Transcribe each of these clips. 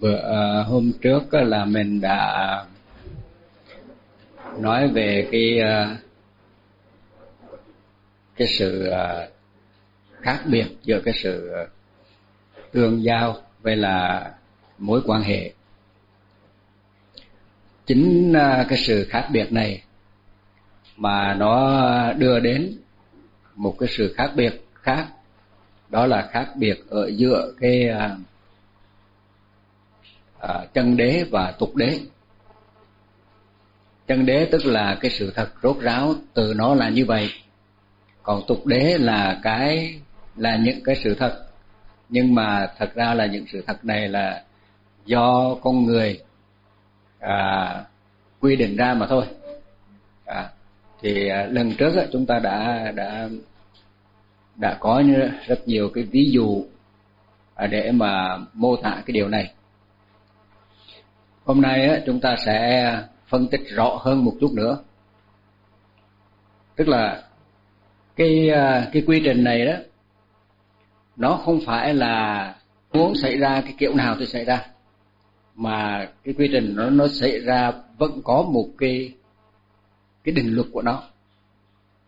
Vừa à, hôm trước là mình đã nói về cái à, cái sự à, khác biệt giữa cái sự tương giao với là mối quan hệ. Chính cái sự khác biệt này mà nó đưa đến một cái sự khác biệt khác, đó là khác biệt ở giữa cái À, chân đế và tục đế. Chân đế tức là cái sự thật rốt ráo từ nó là như vậy. Còn tục đế là cái là những cái sự thật. Nhưng mà thật ra là những sự thật này là do con người à, quy định ra mà thôi. À, thì à, lần trước á, chúng ta đã đã đã có rất nhiều cái ví dụ à, để mà mô tả cái điều này hôm nay á, chúng ta sẽ phân tích rõ hơn một chút nữa. Tức là cái à, cái quy trình này đó nó không phải là muốn xảy ra cái kiểu nào thì xảy ra mà cái quy trình nó nó xảy ra vẫn có một cái cái định luật của nó.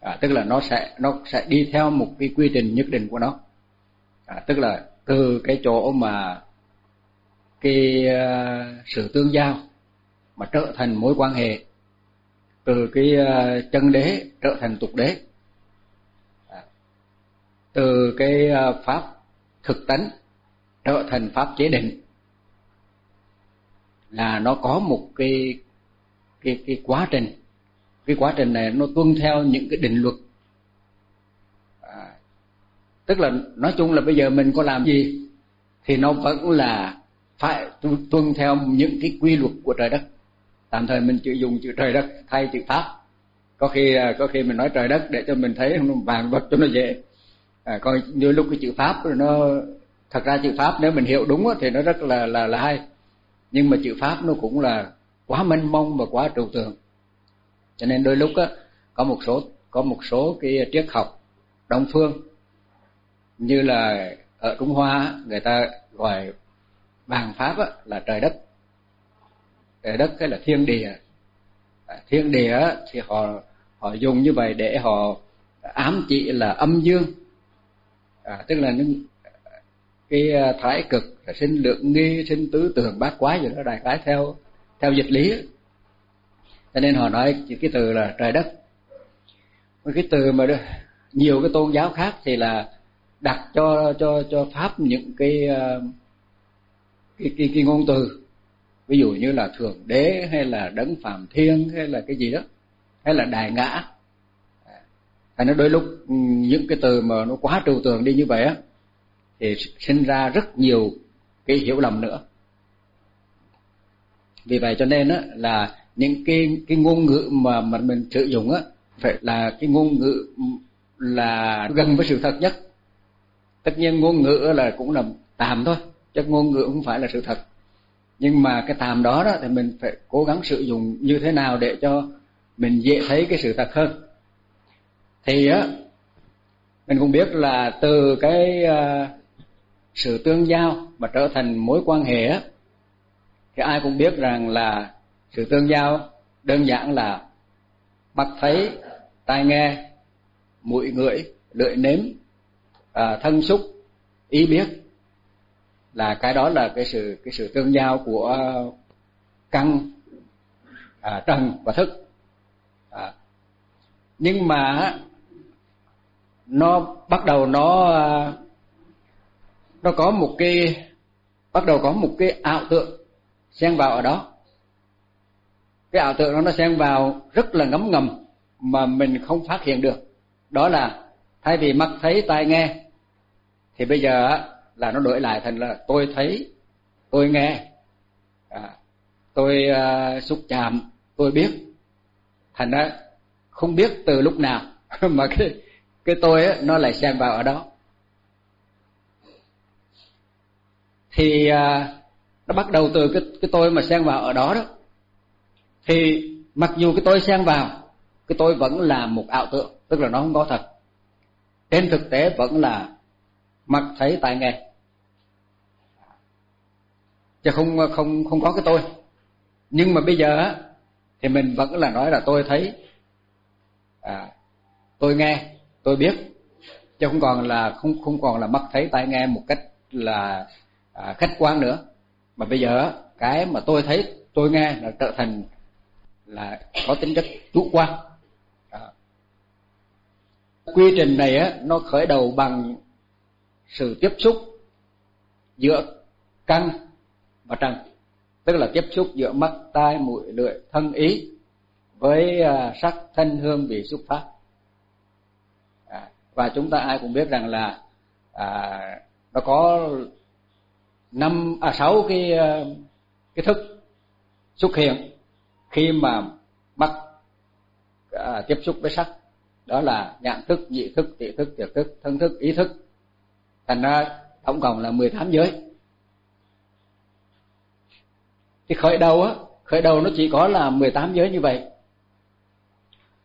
À, tức là nó sẽ nó sẽ đi theo một cái quy trình nhất định của nó. À, tức là từ cái chỗ mà cái ờ, sự tương giao mà trở thành mối quan hệ từ cái ờ, chân đế trở thành tục đế. À, từ cái ờ, pháp thực tánh trở thành pháp chế định là nó có một cái cái cái quá trình. Cái quá trình này nó tuân theo những cái định luật. À, tức là nói chung là bây giờ mình có làm gì thì nó vẫn là phải tuân theo những cái quy luật của trời đất. Tạm thời mình chỉ dùng chữ trời đất thay chữ pháp. Có khi à, có khi mình nói trời đất để cho mình thấy vàng vật cho nó dễ. À, còn như lúc cái chữ pháp nó thật ra chữ pháp nếu mình hiểu đúng thì nó rất là là là hay. Nhưng mà chữ pháp nó cũng là quá mênh mông và quá trừu tượng. Cho nên đôi lúc á có một số có một số cái triết học đông phương. Như là ở Trung Hoa người ta gọi vàng pháp á, là trời đất. Trời đất cái là thiên địa. À, thiên địa thì họ họ dùng như vậy để họ ám chỉ là âm dương. À, tức là những cái à, thái cực sinh lượng nghi sinh tứ tưởng bát quái gì đó đại khái theo theo dịch lý cho nên họ nói cái từ là trời đất. Cái từ mà nhiều cái tôn giáo khác thì là đặt cho cho cho pháp những cái à, cái cái, cái ngôn từ. Ví dụ như là thượng đế hay là đấng phàm thiên hay là cái gì đó hay là đại ngã. À, hay nó đôi lúc ừ, những cái từ mà nó quá trừu tượng đi như vậy á thì sinh ra rất nhiều cái hiểu lầm nữa. Vì vậy cho nên á là những cái cái ngôn ngữ mà mà mình sử dụng á phải là cái ngôn ngữ là gần với sự thật nhất. Tất nhiên ngôn ngữ là cũng là tạm thôi chứ ngôn ngữ không phải là sự thật. Nhưng mà cái tạm đó đó thì mình phải cố gắng sử dụng như thế nào để cho mình dễ thấy cái sự thật hơn. Thì á mình cũng biết là từ cái uh, sự tương giao mà trở thành mối quan hệ á thì ai cũng biết rằng là sự tương giao đơn giản là mắt thấy tai nghe mũi ngửi lưỡi nếm ờ, thân xúc ý biết là cái đó là cái sự cái sự tương giao của căn à, trần và thức. À, nhưng mà nó bắt đầu nó nó có một cái bắt đầu có một cái ảo tượng xen vào ở đó. Cái ảo tượng đó nó xen vào rất là ngấm ngầm mà mình không phát hiện được. Đó là thay vì mắt thấy tai nghe thì bây giờ là nó đổi lại thành là tôi thấy tôi nghe. À, tôi uh, xúc chạm tôi biết. Thành ra không biết từ lúc nào mà cái cái tôi ấy nó lại xen vào ở đó. Thì uh, nó bắt đầu từ cái cái tôi mà xen vào ở đó đó. Thì mặc dù cái tôi xen vào cái tôi vẫn là một ảo tượng tức là nó không có thật. Trên thực tế vẫn là mắt thấy tai nghe. Chứ không không không có cái tôi. Nhưng mà bây giờ thì mình vẫn là nói là tôi thấy à, tôi nghe tôi biết. Chứ không còn là không không còn là mắt thấy tai nghe một cách là à, khách quan nữa. Mà bây giờ cái mà tôi thấy tôi nghe là trở thành là có tính chất chủ quan. À. quy trình này á nó khởi đầu bằng sự tiếp xúc giữa căn và trần. Tức là tiếp xúc giữa mắt tai mũi lưỡi thân ý với à, sắc thân hương vị xúc pháp. À, và chúng ta ai cũng biết rằng là à, nó có năm à sáu cái à, cái thức xuất hiện khi mà mắt à, tiếp xúc với sắc. Đó là nhãn thức nhị thức tỷ thức tiệt thức thân thức ý thức thành ra tổng cộng là 18 giới. Thì khởi đầu á khởi đầu nó chỉ có là 18 giới như vậy.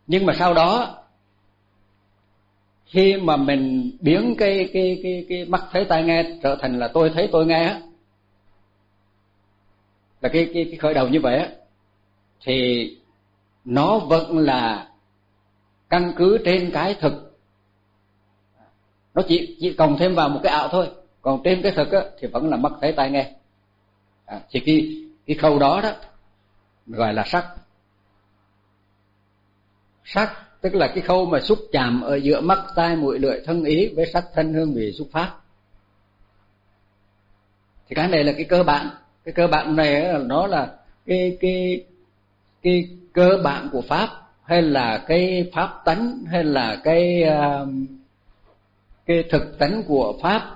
Nhưng mà sau đó khi mà mình biến cái cái cái cái mắt thấy tai nghe trở thành là tôi thấy tôi nghe á là cái cái, cái khởi đầu như vậy á thì nó vẫn là căn cứ trên cái thực nó chỉ chỉ cộng thêm vào một cái ảo thôi. Còn trên cái thực á thì vẫn là mắt thấy tai nghe. À, thì cái cái khâu đó đó gọi là sắc. Sắc tức là cái khâu mà xúc chạm ở giữa mắt tai mũi lưỡi thân ý với sắc thân hương vị xúc pháp. Thì cái này là cái cơ bản. Cái cơ bản này nó là cái cái cái cơ bản của pháp hay là cái pháp tánh hay là cái uh, cái thực tánh của pháp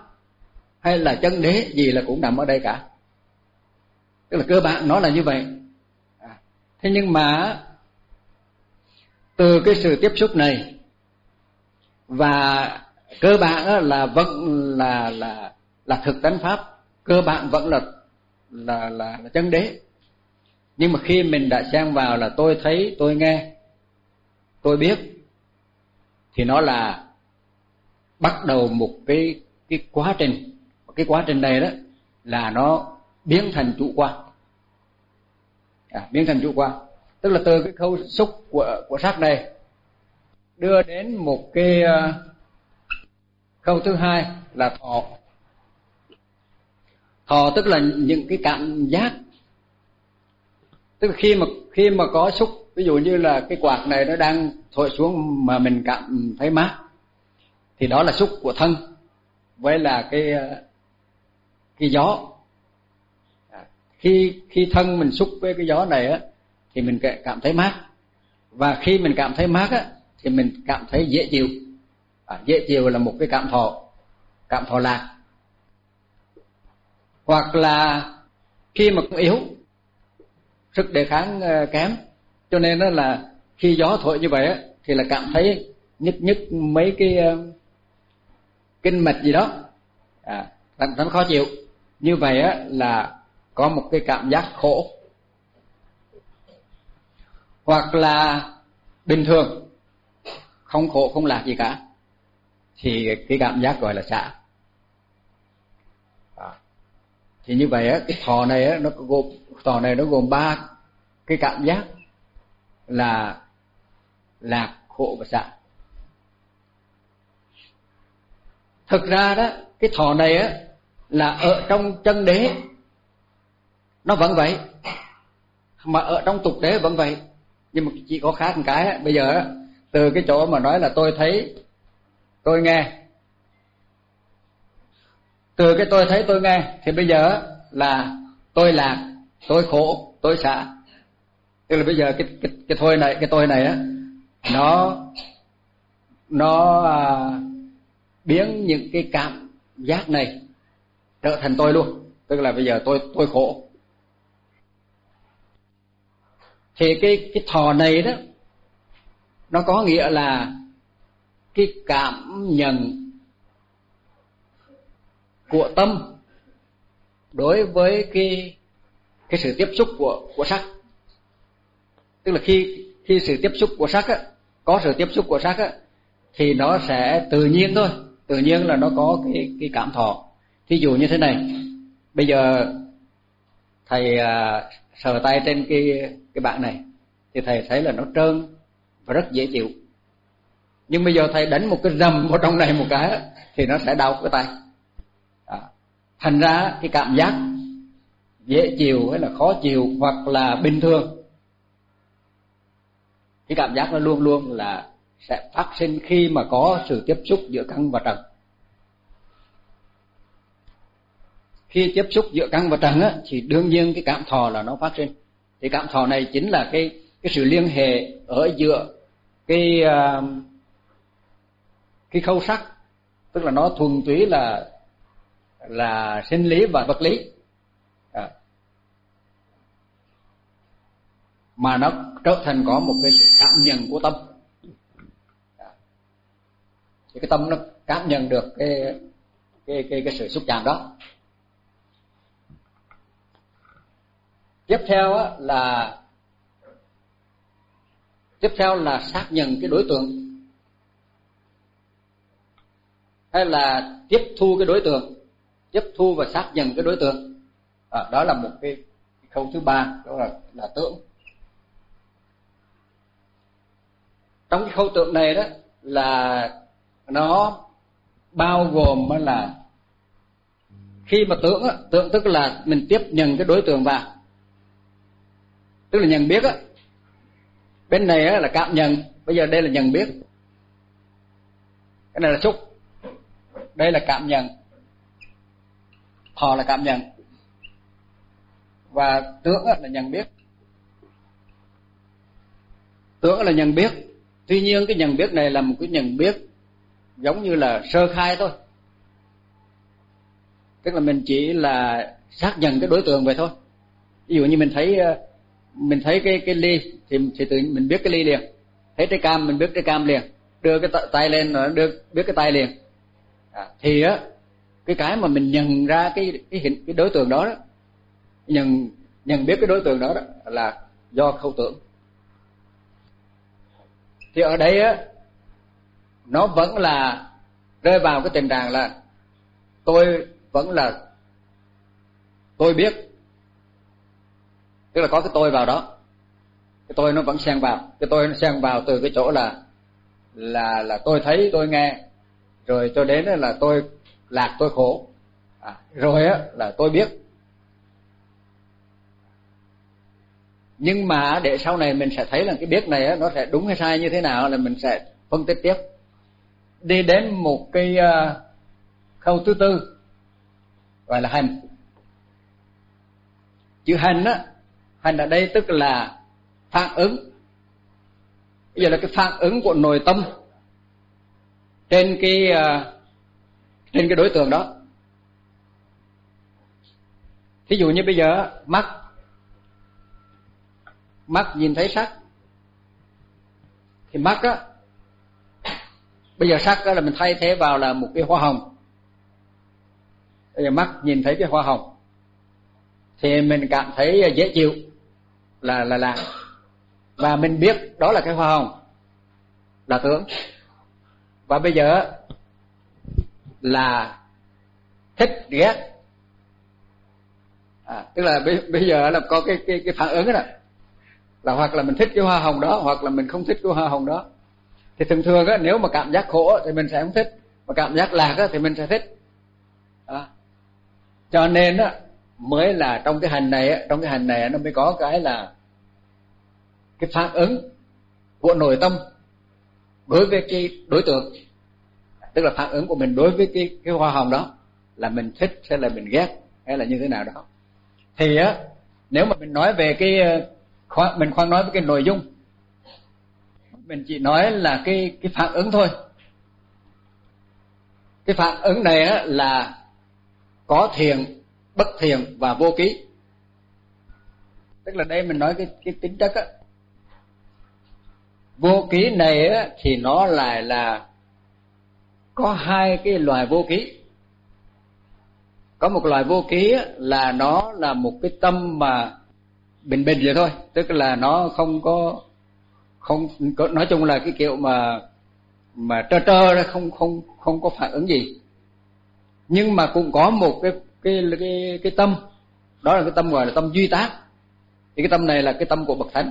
hay là chân đế gì là cũng nằm ở đây cả. Tức là cơ bản nó là như vậy. À, thế nhưng mà từ cái sự tiếp xúc này và cơ bản là vẫn là là là thực tánh pháp cơ bản vẫn là là là, là chân đế. Nhưng mà khi mình đã sang vào là tôi thấy tôi nghe tôi biết thì nó là bắt đầu một cái cái quá trình. Cái quá trình này đó là nó biến thành chủ quan. À, biến thành chủ quan. Tức là từ cái khâu xúc của của sắc này đưa đến một cái uh, khâu thứ hai là thọ. Thọ tức là những cái cảm giác. Tức là khi mà khi mà có xúc ví dụ như là cái quạt này nó đang thổi xuống mà mình cảm thấy mát thì đó là xúc của thân với là cái ờ, cái gió. À, khi khi thân mình xúc với cái gió này á thì mình cảm thấy mát. Và khi mình cảm thấy mát á thì mình cảm thấy dễ chịu. À, dễ chịu là một cái cảm thọ cảm thọ lạc. Hoặc là khi mà cũng yếu sức đề kháng ờ, kém cho nên đó là khi gió thổi như vậy á thì là cảm thấy nhức nhức mấy cái ờ, kinh mạch gì đó. À nó khó chịu? Như vậy á, là có một cái cảm giác khổ. Hoặc là bình thường, không khổ, không lạc gì cả, thì cái cảm giác gọi là xả. À. thì như vậy á, cái thọ này á, nó gồm, thọ này nó gồm ba cái cảm giác là lạc, khổ và xả. Thực ra đó cái thọ này á là ở trong chân đế. Nó vẫn vậy. Mà ở trong tục đế vẫn vậy. Nhưng mà chỉ có khác một cái bây giờ từ cái chỗ mà nói là tôi thấy tôi nghe. Từ cái tôi thấy tôi nghe thì bây giờ là tôi lạc tôi khổ tôi xả. Tức là bây giờ cái cái cái thôi này cái tôi này á nó nó à, biến những cái cảm giác này trở thành tôi luôn. Tức là bây giờ tôi tôi khổ. Thì cái cái thọ này đó, nó có nghĩa là cái cảm nhận của tâm đối với cái cái sự tiếp xúc của của sắc. Tức là khi khi sự tiếp xúc của sắc á, có sự tiếp xúc của sắc á, thì nó sẽ tự nhiên thôi tự nhiên là nó có cái cái cảm thọ. Thí dụ như thế này bây giờ thầy à, sờ tay trên cái cái bạn này thì thầy thấy là nó trơn và rất dễ chịu. Nhưng bây giờ thầy đánh một cái rầm vào trong này một cái thì nó sẽ đau cái tay. À. thành ra cái cảm giác dễ chịu hay là khó chịu hoặc là bình thường cái cảm giác nó luôn luôn là sẽ phát sinh khi mà có sự tiếp xúc giữa căn và trần khi tiếp xúc giữa căn và trần á, thì đương nhiên cái cảm thọ là nó phát sinh thì cảm thọ này chính là cái cái sự liên hệ ở giữa cái à, cái khâu sắc, tức là nó thuần túy là là sinh lý và vật lý à. mà nó trở thành có một cái sự cảm nhận của tâm thì cái tâm nó cảm nhận được cái cái cái cái sự xúc chạm đó. Tiếp theo á, là tiếp theo là xác nhận cái đối tượng. Hay là tiếp thu cái đối tượng tiếp thu và xác nhận cái đối tượng. À, đó là một cái, cái khâu thứ ba đó là là tưởng. Trong cái khâu tượng này đó là nó bao gồm là khi mà tưởng tưởng tức là mình tiếp nhận cái đối tượng vào. Tức là nhận biết á. Bên này là cảm nhận, bây giờ đây là nhận biết. Cái này là xúc. Đây là cảm nhận. Thọ là cảm nhận. Và tưởng là nhận biết. Tưởng là nhận biết. Tuy nhiên cái nhận biết này là một cái nhận biết giống như là sơ khai thôi. Tức là mình chỉ là xác nhận cái đối tượng vậy thôi. Ví dụ như mình thấy ờ, mình thấy cái cái ly thì thì tự mình biết cái ly liền. Thấy trái cam mình biết trái cam liền. Đưa cái tay lên rồi đưa biết cái tay liền. À, thì á cái cái mà mình nhận ra cái cái hình cái đối tượng đó đó nhận nhận biết cái đối tượng đó, đó là do khâu tưởng. Thì ở đây á nó vẫn là rơi vào cái tình trạng là tôi vẫn là tôi biết. Tức là có cái tôi vào đó. Cái tôi nó vẫn xen vào. Cái tôi nó xen vào từ cái chỗ là là là tôi thấy tôi nghe. Rồi cho đến là tôi lạc tôi khổ. À, rồi á là tôi biết. Nhưng mà để sau này mình sẽ thấy là cái biết này á nó sẽ đúng hay sai như thế nào là mình sẽ phân tích tiếp đi đến một cái ờ, khâu thứ tư, gọi là hành. Chữ hành á, hành ở đây tức là phản ứng. Bây giờ là cái phản ứng của nội tâm trên cái ờ, trên cái đối tượng đó. Thí dụ như bây giờ, mắt mắt nhìn thấy sắc, thì mắt á bây giờ sắc đó là mình thay thế vào là một cái hoa hồng. Bây giờ mắt nhìn thấy cái hoa hồng thì mình cảm thấy dễ chịu là là là và mình biết đó là cái hoa hồng là tướng. Và bây giờ là thích ghét. À, tức là bây, bây giờ là có cái cái cái phản ứng đó. Là hoặc là mình thích cái hoa hồng đó hoặc là mình không thích cái hoa hồng đó thì thường thường á, nếu mà cảm giác khổ thì mình sẽ không thích. Mà cảm giác lạc á, thì mình sẽ thích. Đó. cho nên á, mới là trong cái hành này á, trong cái hành này nó mới có cái là cái phản ứng của nội tâm đối với cái đối tượng. Tức là phản ứng của mình đối với cái cái hoa hồng đó là mình thích hay là mình ghét hay là như thế nào đó. Thì á, nếu mà mình nói về cái ờ, khoan mình khoan nói với cái nội dung mình chỉ nói là cái cái phản ứng thôi. Cái phản ứng này á là có thiện bất thiện và vô ký. Tức là đây mình nói cái cái tính chất á. Vô ký này á thì nó lại là có hai cái loài vô ký. Có một loài vô ký là nó là một cái tâm mà bình bình vậy thôi, tức là nó không có không nói chung là cái kiểu mà mà trơ trơ không không không có phản ứng gì. Nhưng mà cũng có một cái cái cái cái tâm. Đó là cái tâm gọi là tâm duy tác. Thì cái tâm này là cái tâm của bậc thánh.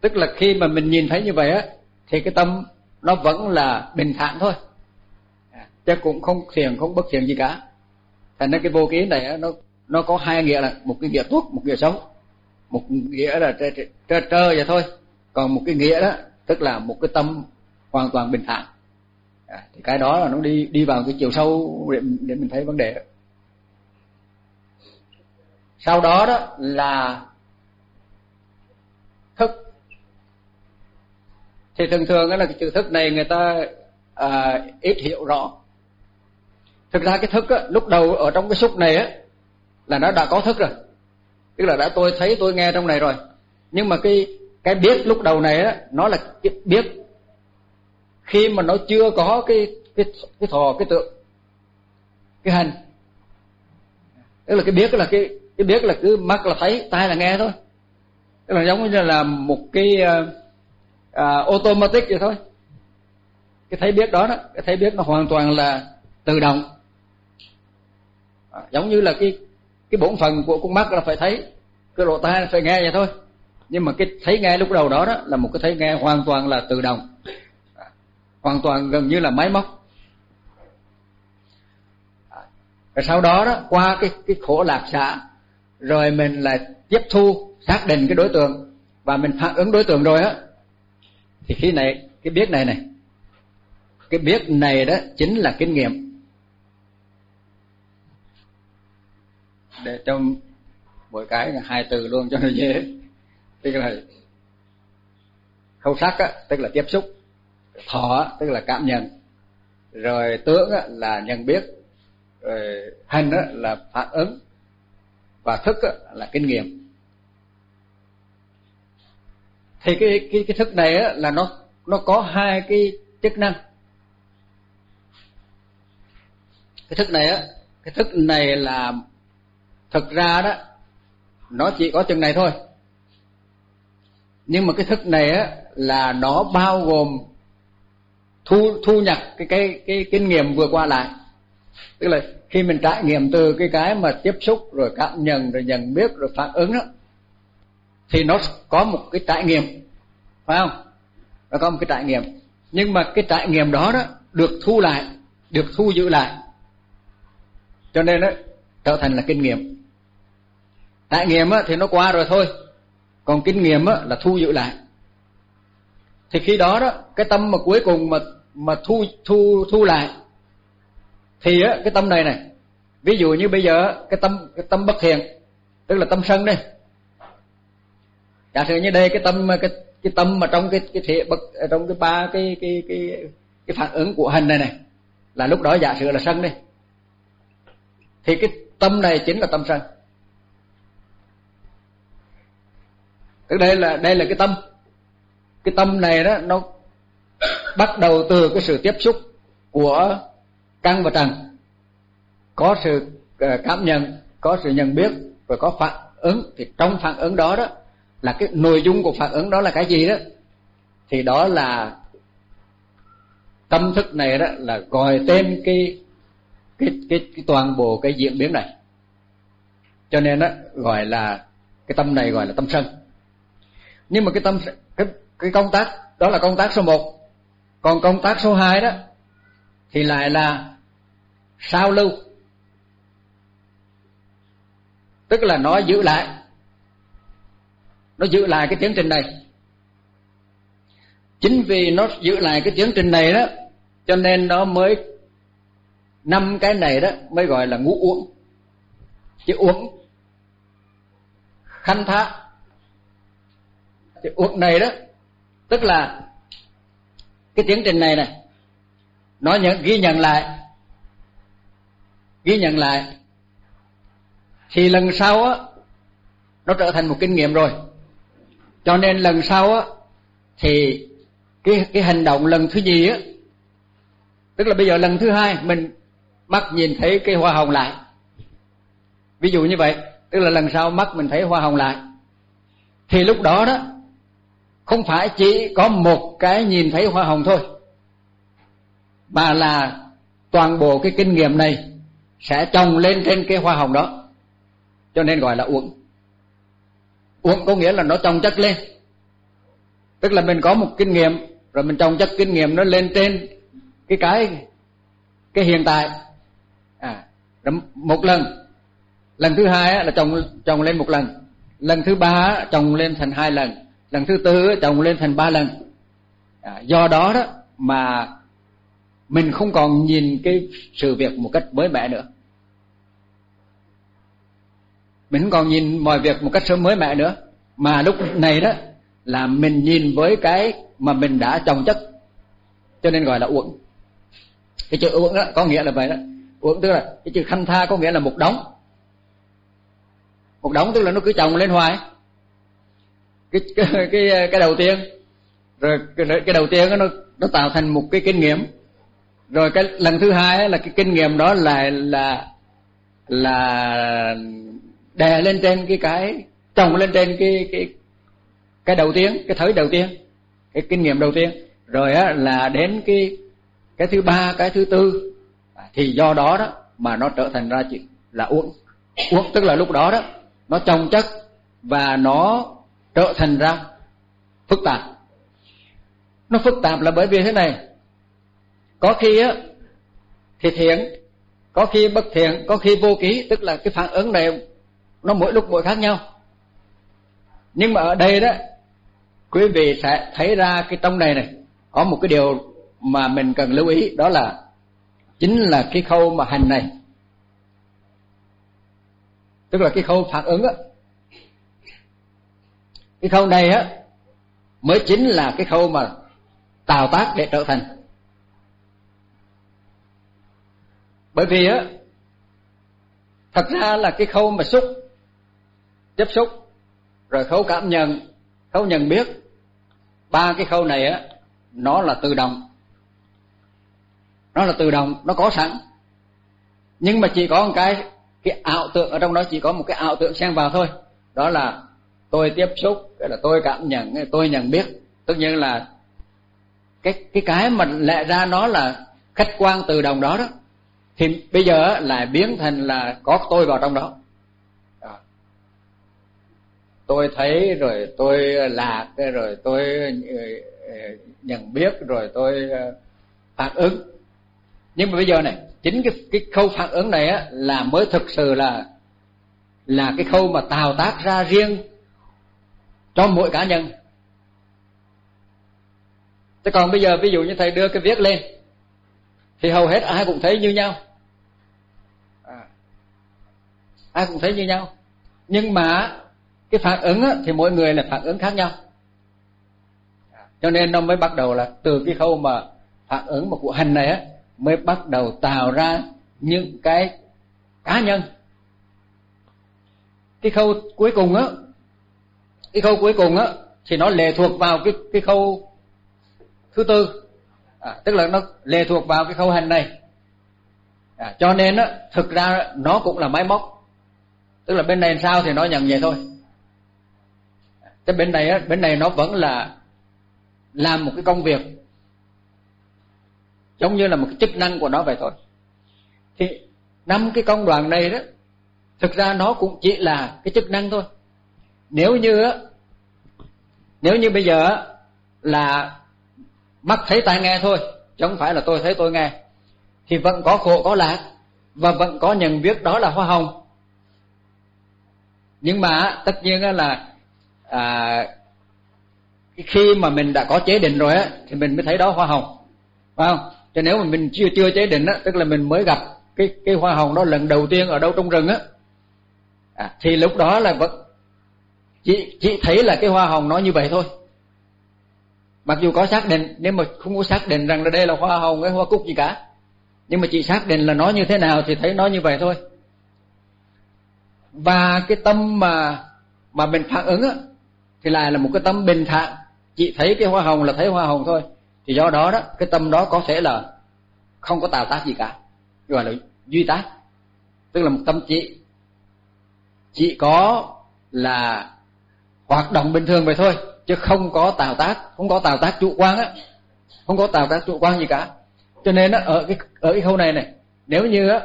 Tức là khi mà mình nhìn thấy như vậy á thì cái tâm nó vẫn là bình thản thôi. À, chứ cũng không thiền không bất thiền gì cả. Thành ra cái vô ký này á, nó nó có hai nghĩa là một cái nghĩa tốt một nghĩa xấu. Một nghĩa là trơ trơ trơ vậy thôi còn một cái nghĩa đó tức là một cái tâm hoàn toàn bình thản. À, thì cái đó là nó đi đi vào cái chiều sâu để, để mình thấy vấn đề sau đó đó là thức. Thì thường thường là cái chữ thức này người ta à, ít hiểu rõ. Thực ra cái thức á, lúc đầu ở trong cái xúc này á là nó đã có thức rồi. Tức là đã tôi thấy tôi nghe trong này rồi. Nhưng mà cái cái biết lúc đầu này á nó là biết. Khi mà nó chưa có cái cái cái thọ cái tượng cái hành tức là cái biết là cái cái biết là cứ mắt là thấy tai là nghe thôi. Tức là giống như là một cái uh, uh, automatic vậy thôi. Cái thấy biết đó đó cái thấy biết nó hoàn toàn là tự động. À, giống như là cái cái bổn phận của con mắt là phải thấy cái lỗ tai là phải nghe vậy thôi nhưng mà cái thấy nghe lúc đầu đó đó là một cái thấy nghe hoàn toàn là tự động. Hoàn toàn gần như là máy móc. Và rồi sau đó đó, qua cái cái khổ lạc xã rồi mình lại tiếp thu, xác định cái đối tượng và mình phản ứng đối tượng rồi á, thì khi này, cái biết này này, cái biết này đó chính là kinh nghiệm. Để trong mỗi cái là hai từ luôn cho nó dễ tức là khâu sắc á, tức là tiếp xúc thọ tức là cảm nhận. Rồi tướng á, là nhận biết. Rồi hành á, là phản ứng. Và thức á, là kinh nghiệm. Thì cái cái cái thức này á, là nó nó có hai cái chức năng. Cái thức này á cái thức này là thực ra đó nó chỉ có chừng này thôi nhưng mà cái thức này á là nó bao gồm thu thu nhập cái cái cái kinh nghiệm vừa qua lại. Tức là khi mình trải nghiệm từ cái cái mà tiếp xúc rồi cảm nhận rồi nhận biết rồi phản ứng đó thì nó có một cái trải nghiệm phải không? Nó có một cái trải nghiệm. Nhưng mà cái trải nghiệm đó đó được thu lại được thu giữ lại. Cho nên đó trở thành là kinh nghiệm. Trải nghiệm á, thì nó qua rồi thôi còn kinh nghiệm á, là thu giữ lại. Thì khi đó đó cái tâm mà cuối cùng mà mà thu thu thu lại thì á cái tâm này này ví dụ như bây giờ cái tâm cái tâm bất thiện tức là tâm sân đây. Giả sử như đây cái tâm cái cái tâm mà trong cái cái thể bất trong cái ba cái cái cái cái phản ứng của hành này này là lúc đó giả sử là sân đây. Thì cái tâm này chính là tâm sân. Tức đây là đây là cái tâm. Cái tâm này đó nó bắt đầu từ cái sự tiếp xúc của căn và trần. Có sự ờ, cảm nhận có sự nhận biết và có phản ứng. Thì trong phản ứng đó đó là cái nội dung của phản ứng đó là cái gì đó? Thì đó là tâm thức này đó là gọi tên cái cái cái, cái toàn bộ cái diễn biến này. Cho nên đó gọi là cái tâm này gọi là tâm sân nhưng mà cái tâm cái cái công tác, đó là công tác số 1 còn công tác số 2 đó, thì lại là sao lưu. Tức là nó giữ lại. Nó giữ lại cái tiến trình này. Chính vì nó giữ lại cái tiến trình này đó, cho nên nó mới năm cái này đó mới gọi là ngũ uống chứ uống khanh thác cái uất này đó, tức là cái tiến trình này này nó nhận, ghi nhận lại, ghi nhận lại. Thì lần sau á, nó trở thành một kinh nghiệm rồi. Cho nên lần sau á, thì cái cái hành động lần thứ gì á, tức là bây giờ lần thứ hai mình mắt nhìn thấy cái hoa hồng lại. Ví dụ như vậy, tức là lần sau mắt mình thấy hoa hồng lại. Thì lúc đó đó không phải chỉ có một cái nhìn thấy hoa hồng thôi, mà là toàn bộ cái kinh nghiệm này sẽ trồng lên trên cái hoa hồng đó. Cho nên gọi là uống uống có nghĩa là nó trồng chất lên. Tức là mình có một kinh nghiệm, rồi mình trồng chất kinh nghiệm nó lên trên cái cái cái hiện tại. À một lần. Lần thứ hai là trồng trồng lên một lần. Lần thứ ba trồng lên thành hai lần lần thứ tư chồng lên thành ba lần. À, do đó đó mà mình không còn nhìn cái sự việc một cách mới mẻ nữa. Mình không còn nhìn mọi việc một cách sớm mới mẻ nữa. Mà lúc này đó là mình nhìn với cái mà mình đã trồng chất. Cho nên gọi là uẩn. Cái chữ uẩn đó có nghĩa là vậy đó. Uẩn tức là cái chữ khanh tha có nghĩa là một đống. Một đống tức là nó cứ chồng lên hoài cái cái cái, cái đầu tiên. Rồi cái, cái đầu tiên nó nó tạo thành một cái kinh nghiệm. Rồi cái lần thứ hai là cái kinh nghiệm đó là là là đè lên trên cái cái trồng lên trên cái cái cái đầu tiên cái thới đầu tiên cái kinh nghiệm đầu tiên. Rồi á là đến cái cái thứ ba cái thứ tư. Thì do đó đó mà nó trở thành ra chuyện là uống. Uống tức là lúc đó đó nó trồng chất và nó trở thành ra phức tạp. Nó phức tạp là bởi vì thế này. Có khi á, thì thiện, có khi bất thiện, có khi vô ký, tức là cái phản ứng này nó mỗi lúc mỗi khác nhau. Nhưng mà ở đây đó, quý vị sẽ thấy ra cái trong này này, có một cái điều mà mình cần lưu ý, đó là chính là cái khâu mà hành này. Tức là cái khâu phản ứng á cái khâu này á, mới chính là cái khâu mà tạo tác để trở thành. Bởi vì á, thật ra là cái khâu mà xúc, tiếp xúc, rồi khâu cảm nhận, khâu nhận biết, ba cái khâu này á, nó là tự động. Nó là tự động, nó có sẵn. Nhưng mà chỉ có một cái cái ảo tượng ở trong đó, chỉ có một cái ảo tượng xen vào thôi. Đó là tôi tiếp xúc, cái là tôi cảm nhận tôi nhận biết. Tất nhiên là cái cái cái mà lẽ ra nó là khách quan từ đồng đó đó, thì bây giờ lại biến thành là có tôi vào trong đó. Tôi thấy rồi tôi lạc rồi tôi ờ, ờ, nhận biết, rồi tôi ờ, phản ứng. Nhưng mà bây giờ này, chính cái cái khâu phản ứng này á, là mới thực sự là là cái khâu mà tạo tác ra riêng cho mỗi cá nhân. Thế còn bây giờ ví dụ như thầy đưa cái viết lên thì hầu hết ai cũng thấy như nhau. À, ai cũng thấy như nhau. Nhưng mà cái phản ứng á, thì mỗi người là phản ứng khác nhau. Cho nên nó mới bắt đầu là từ cái khâu mà phản ứng mà của hành này á mới bắt đầu tạo ra những cái cá nhân. Cái khâu cuối cùng á cái khâu cuối cùng á thì nó lệ thuộc vào cái cái khâu thứ tư. À, tức là nó lệ thuộc vào cái khâu hành này. À, cho nên á thực ra nó cũng là máy móc. Tức là bên này sao thì nó nhận vậy thôi. Cái bên này á bên này nó vẫn là làm một cái công việc giống như là một cái chức năng của nó vậy thôi. Thì năm cái công đoạn này đó thực ra nó cũng chỉ là cái chức năng thôi nếu như á nếu như bây giờ là mắt thấy tai nghe thôi chứ không phải là tôi thấy tôi nghe thì vẫn có khổ có lạc và vẫn có nhận biết đó là hoa hồng. Nhưng mà tất nhiên là à, khi mà mình đã có chế định rồi á thì mình mới thấy đó hoa hồng. Phải không? Cho nếu mà mình chưa chưa chế định á tức là mình mới gặp cái cái hoa hồng đó lần đầu tiên ở đâu trong rừng á à, thì lúc đó là vẫn chỉ chỉ thấy là cái hoa hồng nó như vậy thôi. Mặc dù có xác định, nếu mà không có xác định rằng là đây là hoa hồng hay hoa cúc gì cả. Nhưng mà chỉ xác định là nó như thế nào thì thấy nó như vậy thôi. Và cái tâm mà mà mình phản ứng á, thì lại là một cái tâm bình thản. Chỉ thấy cái hoa hồng là thấy hoa hồng thôi. Thì do đó đó, cái tâm đó có thể là không có tạo tác gì cả. Gọi là duy tác. Tức là một tâm chỉ chỉ có là hoạt động bình thường vậy thôi, chứ không có tạo tác, không có tạo tác chủ quan á. Không có tạo tác chủ quan gì cả. Cho nên á, ở cái ở cái khâu này này, nếu như á,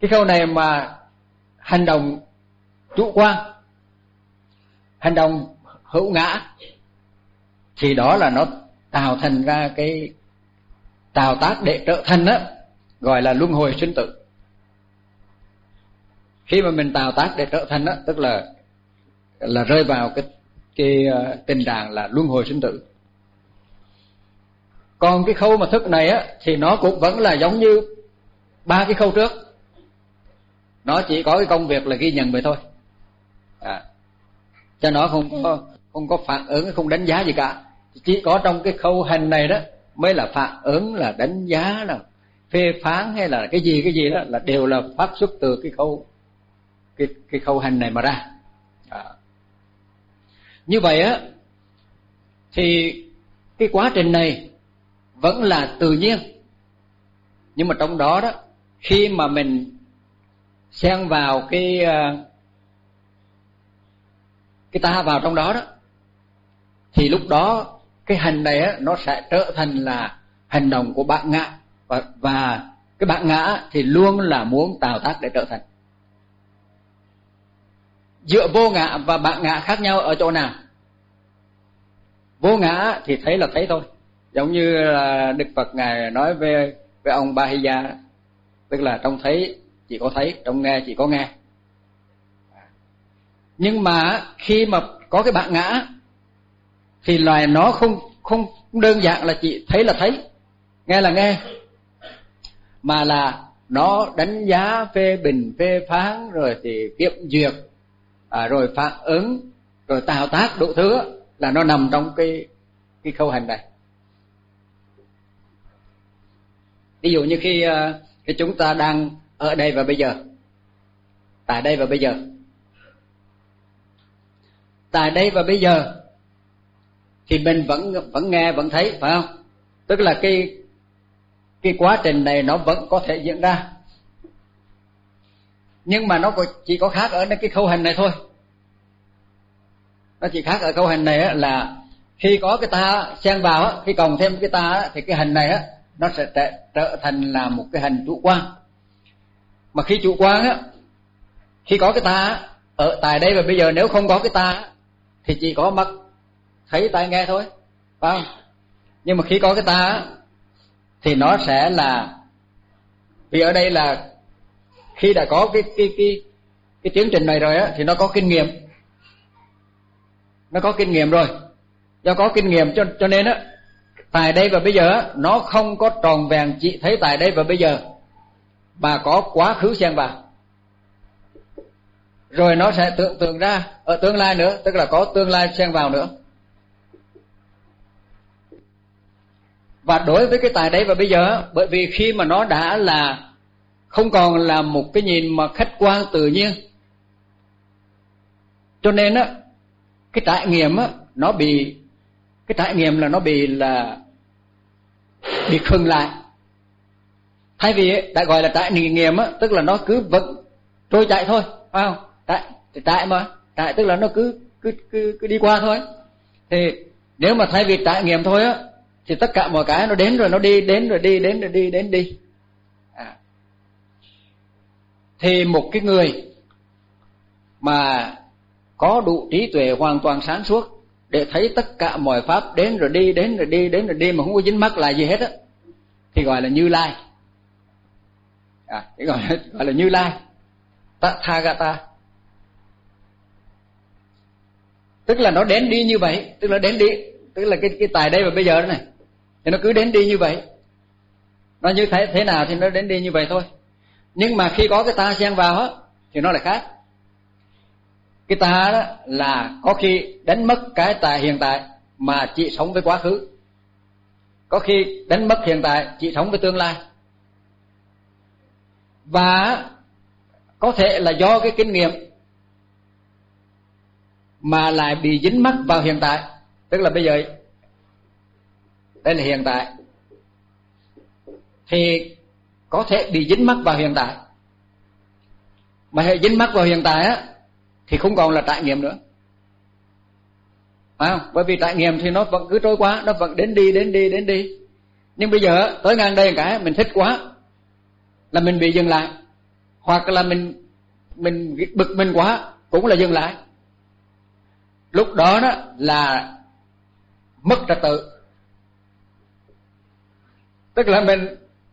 cái khâu này mà hành động chủ quan, hành động hữu ngã, thì đó là nó tạo thành ra cái tạo tác để trở thành á, gọi là luân hồi sinh tử. Khi mà mình tạo tác để trở thành á, tức là là rơi vào cái cái ờ, tình trạng là luân hồi sinh tử. Còn cái khâu mà thức này á thì nó cũng vẫn là giống như ba cái khâu trước. Nó chỉ có cái công việc là ghi nhận vậy thôi. À, cho nó không có không có phản ứng không đánh giá gì cả. Chỉ có trong cái khâu hành này đó mới là phản ứng là đánh giá là phê phán hay là cái gì cái gì đó là đều là phát xuất từ cái khâu cái cái khâu hành này mà ra. À như vậy á, thì cái quá trình này vẫn là tự nhiên. Nhưng mà trong đó đó, khi mà mình xen vào cái à, cái ta vào trong đó đó, thì lúc đó cái hành này á, nó sẽ trở thành là hành động của bạn ngã. Và và cái bạn ngã thì luôn là muốn tạo tác để trở thành giữa vô ngã và bạn ngã khác nhau ở chỗ nào? Vô ngã thì thấy là thấy thôi. Giống như là đức phật ngài nói về với ông Bahiya tức là trong thấy chỉ có thấy trong nghe chỉ có nghe. Nhưng mà khi mà có cái bạn ngã thì loài nó không không đơn giản là chỉ thấy là thấy, nghe là nghe. Mà là nó đánh giá phê bình, phê phán rồi thì kiểm duyệt à, rồi phản ứng rồi tạo tác đủ thứ là nó nằm trong cái cái khâu hành này. Ví dụ như khi ờ, khi chúng ta đang ở đây và bây giờ tại đây và bây giờ. Tại đây và bây giờ thì mình vẫn vẫn nghe vẫn thấy phải không? Tức là cái cái quá trình này nó vẫn có thể diễn ra nhưng mà nó chỉ có khác ở cái khâu hình này thôi. Nó chỉ khác ở khâu hình này là khi có cái ta xen vào khi còn thêm cái ta thì cái hình này nó sẽ trở, trở thành là một cái hình chủ quan. Mà khi chủ quan á khi có cái ta ở tại đây và bây giờ nếu không có cái ta thì chỉ có mắt thấy tai nghe thôi phải không? Nhưng mà khi có cái ta thì nó sẽ là vì ở đây là khi đã có cái cái cái cái tiến trình này rồi á, thì nó có kinh nghiệm. Nó có kinh nghiệm rồi. Do có kinh nghiệm cho cho nên á, tại đây và bây giờ nó không có tròn vẹn chỉ thấy tại đây và bây giờ, mà có quá khứ xen vào. Rồi nó sẽ tưởng tượng ra, ở tương lai nữa, tức là có tương lai xen vào nữa. Và đối với cái tại đây và bây giờ bởi vì khi mà nó đã là không còn là một cái nhìn mà khách quan tự nhiên. Cho nên á cái trải nghiệm á nó bị cái trải nghiệm là nó bị là bị khừng lại. Thay vì đã gọi là trải nghiệm á tức là nó cứ vẫn trôi chạy thôi phải không? Tại, tại mà tại tức là nó cứ cứ cứ cứ đi qua thôi. Thì nếu mà thay vì trải nghiệm thôi á thì tất cả mọi cái nó đến rồi nó đi đến rồi đi đến rồi đi đến đi thì một cái người mà có đủ trí tuệ hoàn toàn sáng suốt để thấy tất cả mọi pháp đến rồi đi đến rồi đi đến rồi đi mà không có dính mắc lại gì hết á thì gọi là như lai. À thì gọi là, gọi là như lai. Tathagata. Tức là nó đến đi như vậy tức là đến đi tức là cái cái tài đây và bây giờ đó này thì nó cứ đến đi như vậy. Nó như thế thế nào thì nó đến đi như vậy thôi nhưng mà khi có cái ta xen vào á, thì nó lại khác. Cái ta đó là có khi đánh mất cái tại hiện tại mà chỉ sống với quá khứ. Có khi đánh mất hiện tại, chỉ sống với tương lai. Và có thể là do cái kinh nghiệm mà lại bị dính mắc vào hiện tại. Tức là bây giờ, đây là hiện tại. Thì có thể bị dính mắc vào hiện tại. Mà hệ dính mắc vào hiện tại á, thì không còn là trải nghiệm nữa. Phải không? Bởi vì trải nghiệm thì nó vẫn cứ trôi qua, nó vẫn đến đi đến đi đến đi. Nhưng bây giờ tới ngang đây cái, mình thích quá, là mình bị dừng lại. Hoặc là mình mình bực mình quá, cũng là dừng lại. Lúc đó đó là mất trật tự. Tức là mình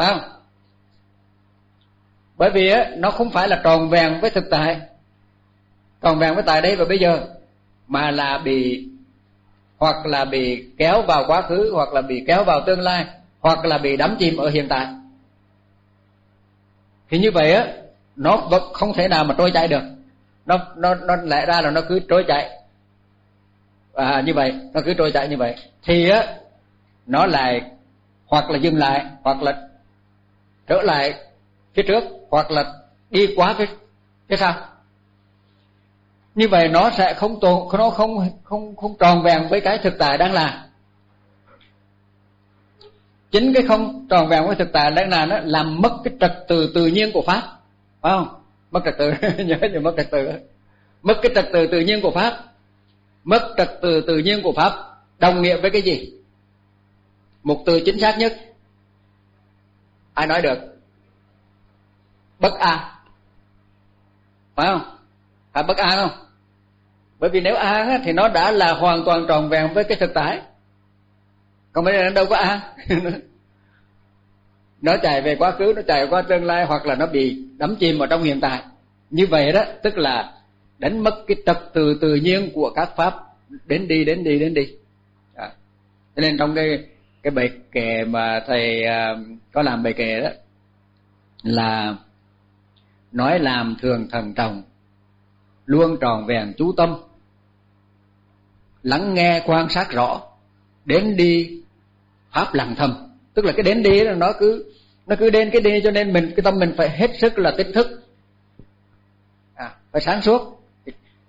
Phải không? Bởi vì á, nó không phải là tròn vẹn với thực tại. Tròn vẹn với tại đây và bây giờ. Mà là bị, hoặc là bị kéo vào quá khứ, hoặc là bị kéo vào tương lai, hoặc là bị đắm chìm ở hiện tại. Thì như vậy á, nó vẫn không thể nào mà trôi chảy được. Nó nó nó lẽ ra là nó cứ trôi chảy à như vậy, nó cứ trôi chảy như vậy. Thì á, nó lại hoặc là dừng lại, hoặc là trở lại phía trước hoặc là đi quá phía phía sau. Như vậy nó sẽ không tồn, nó không không không tròn vẹn với cái thực tại đang là. Chính cái không tròn vẹn với thực tại đang là nó làm mất cái trật tự tự nhiên của pháp, phải không? Mất trật tự, nhớ nhớ mất trật tự. Mất cái trật tự tự nhiên của pháp. Mất trật tự tự nhiên của pháp đồng nghĩa với cái gì? Một từ chính xác nhất ai nói được? Bất an phải không? Phải bất an không? Bởi vì nếu an á, thì nó đã là hoàn toàn tròn vẹn với cái thực tại. Còn bây giờ nó đâu có an nó chạy về quá khứ nó chạy qua tương lai hoặc là nó bị đắm chìm vào trong hiện tại. Như vậy đó tức là đánh mất cái trật tự tự nhiên của các pháp. Đến đi đến đi đến đi. À. cho nên trong cái cái bài kệ mà thầy à, có làm bài kệ đó, là nói làm thường thần trọng, luôn tròn vẹn chú tâm, lắng nghe quan sát rõ, đến đi pháp lặng thầm. Tức là cái đến đi là nó cứ nó cứ đến cái đi cho nên mình, cái tâm mình phải hết sức là tỉnh thức. À phải sáng suốt.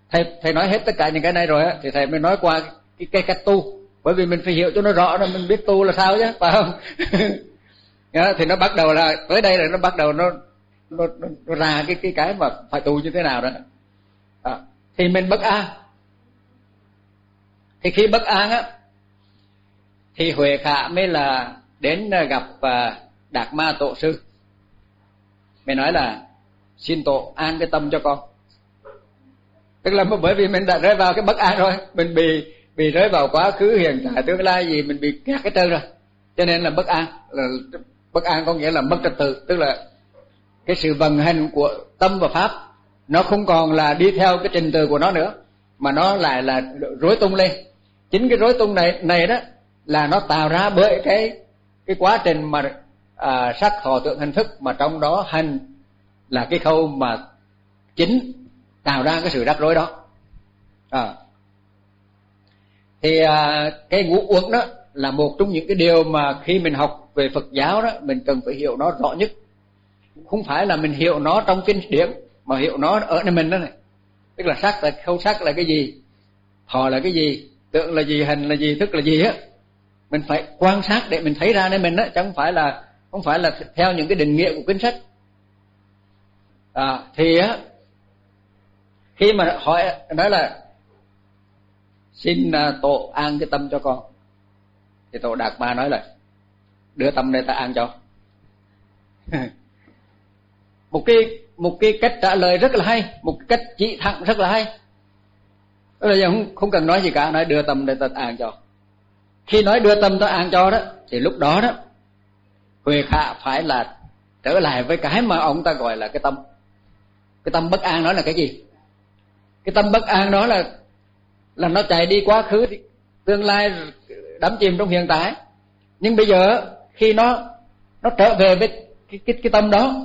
Thầy thầy nói hết tất cả những cái này rồi á, thì thầy mới nói qua cái cái cách tu bởi vì mình phải hiểu cho nó rõ rồi mình biết tu là sao chứ phải không? Thì nó bắt đầu là tới đây là nó bắt đầu nó nó, nó, nó ra cái cái cái mà phải tu như thế nào đó. À, thì mình bất an. Thì khi bất an á thì huệ khả mới là đến à, gặp à, đạt ma tổ sư. Mày nói là xin tổ an cái tâm cho con. Tức là bởi vì mình đã rơi vào cái bất an rồi mình bị bị rơi vào quá khứ hiện tại tương lai gì mình bị kẹt cái trơn rồi cho nên là bất an là bất an có nghĩa là mất trật tự tức là cái sự vận hành của tâm và pháp nó không còn là đi theo cái trình tự của nó nữa mà nó lại là rối tung lên chính cái rối tung này này đó là nó tạo ra bởi cái cái quá trình mà à, sắc thọ tượng hình thức mà trong đó hành là cái khâu mà chính tạo ra cái sự rắc rối đó à thì à, cái ngũ uẩn đó là một trong những cái điều mà khi mình học về Phật giáo đó mình cần phải hiểu nó rõ nhất. Không phải là mình hiểu nó trong kinh điển mà hiểu nó ở nơi mình đó này. Tức là sắc là khâu sắc là cái gì thọ là cái gì tượng là gì hình là gì thức là gì á. Mình phải quan sát để mình thấy ra nơi mình đó chứ không phải là không phải là theo những cái định nghĩa của kinh sách. À, thì á khi mà hỏi nói là xin à, tổ an cái tâm cho con. Thì tổ đạt ma nói là đưa tâm đây ta an cho. Một cái một cái cách trả lời rất là hay, một cách chỉ thẳng rất là hay. Bây giờ không không cần nói gì cả, nói đưa tâm đây ta an cho. Khi nói đưa tâm ta an cho đó, thì lúc đó đó, huệ khả phải là trở lại với cái mà ông ta gọi là cái tâm. Cái tâm bất an đó là cái gì? Cái tâm bất an đó là là nó chạy đi quá khứ tương lai đắm chìm trong hiện tại. Nhưng bây giờ khi nó nó trở về với cái cái, cái tâm đó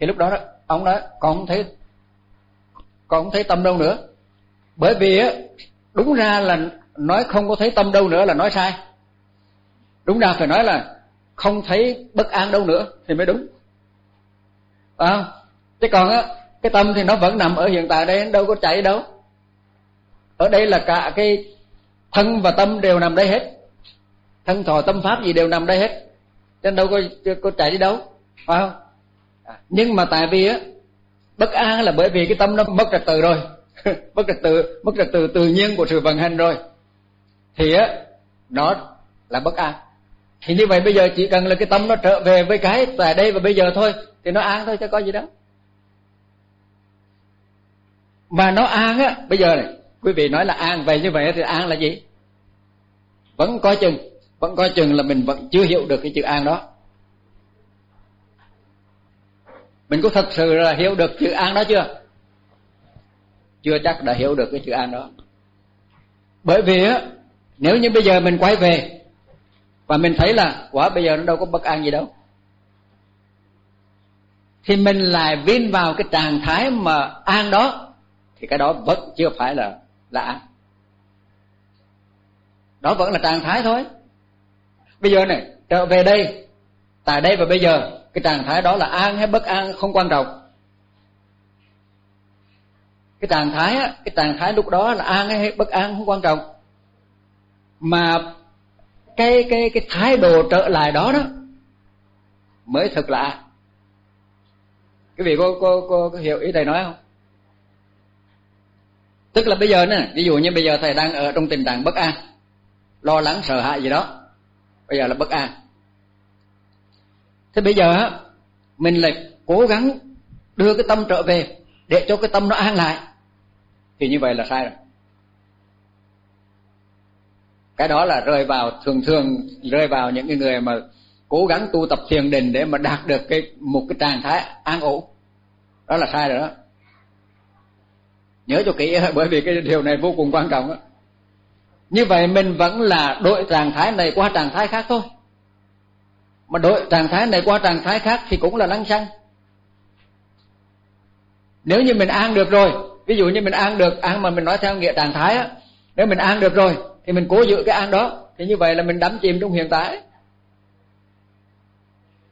thì lúc đó, đó ông nói con không thấy con không thấy tâm đâu nữa. Bởi vì á đúng ra là nói không có thấy tâm đâu nữa là nói sai. Đúng ra phải nói là không thấy bất an đâu nữa thì mới đúng. À, chứ còn á cái tâm thì nó vẫn nằm ở hiện tại đây đâu có chạy đâu ở đây là cả cái thân và tâm đều nằm đây hết. Thân, thọ, tâm, pháp gì đều nằm đây hết. Nên đâu có có chạy đi đâu, phải không? À, nhưng mà tại vì á, bất an là bởi vì cái tâm nó mất trật tự rồi. Mất trật tự, mất trật tự tự nhiên của sự vận hành rồi. Thì á, nó là bất an. Thì như vậy bây giờ chỉ cần là cái tâm nó trở về với cái tại đây và bây giờ thôi, thì nó an thôi chứ có gì đâu. Mà nó an á, bây giờ này quý vị nói là an, vậy như vậy thì an là gì? Vẫn coi chừng, vẫn coi chừng là mình vẫn chưa hiểu được cái chữ an đó. Mình có thật sự là hiểu được chữ an đó chưa? Chưa chắc đã hiểu được cái chữ an đó. Bởi vì á, nếu như bây giờ mình quay về, và mình thấy là, quả, bây giờ nó đâu có bất an gì đâu. Thì mình lại vin vào cái trạng thái mà an đó, thì cái đó vẫn chưa phải là lạ đó vẫn là trạng thái thôi. Bây giờ này trở về đây tại đây và bây giờ cái trạng thái đó là an hay bất an không quan trọng. Cái trạng thái á cái trạng thái lúc đó là an hay bất an không quan trọng. Mà cái cái cái thái độ trở lại đó đó mới thực là cái quý vị có có có, có hiểu ý thầy nói không? Tức là bây giờ nè, ví dụ như bây giờ thầy đang ở trong tình trạng bất an, lo lắng, sợ hãi gì đó, bây giờ là bất an. Thế bây giờ mình lại cố gắng đưa cái tâm trở về để cho cái tâm nó an lại. Thì như vậy là sai rồi. Cái đó là rơi vào thường thường, rơi vào những cái người mà cố gắng tu tập thiền định để mà đạt được cái một cái trạng thái an ổn. Đó là sai rồi đó nhớ cho kỹ bởi vì cái điều này vô cùng quan trọng đó. như vậy mình vẫn là đổi trạng thái này qua trạng thái khác thôi. Mà đổi trạng thái này qua trạng thái khác thì cũng là năng sanh nếu như mình an được rồi, ví dụ như mình an được, an mà mình nói theo nghĩa trạng thái á, nếu mình an được rồi thì mình cố giữ cái an đó, thì như vậy là mình đắm chìm trong hiện tại.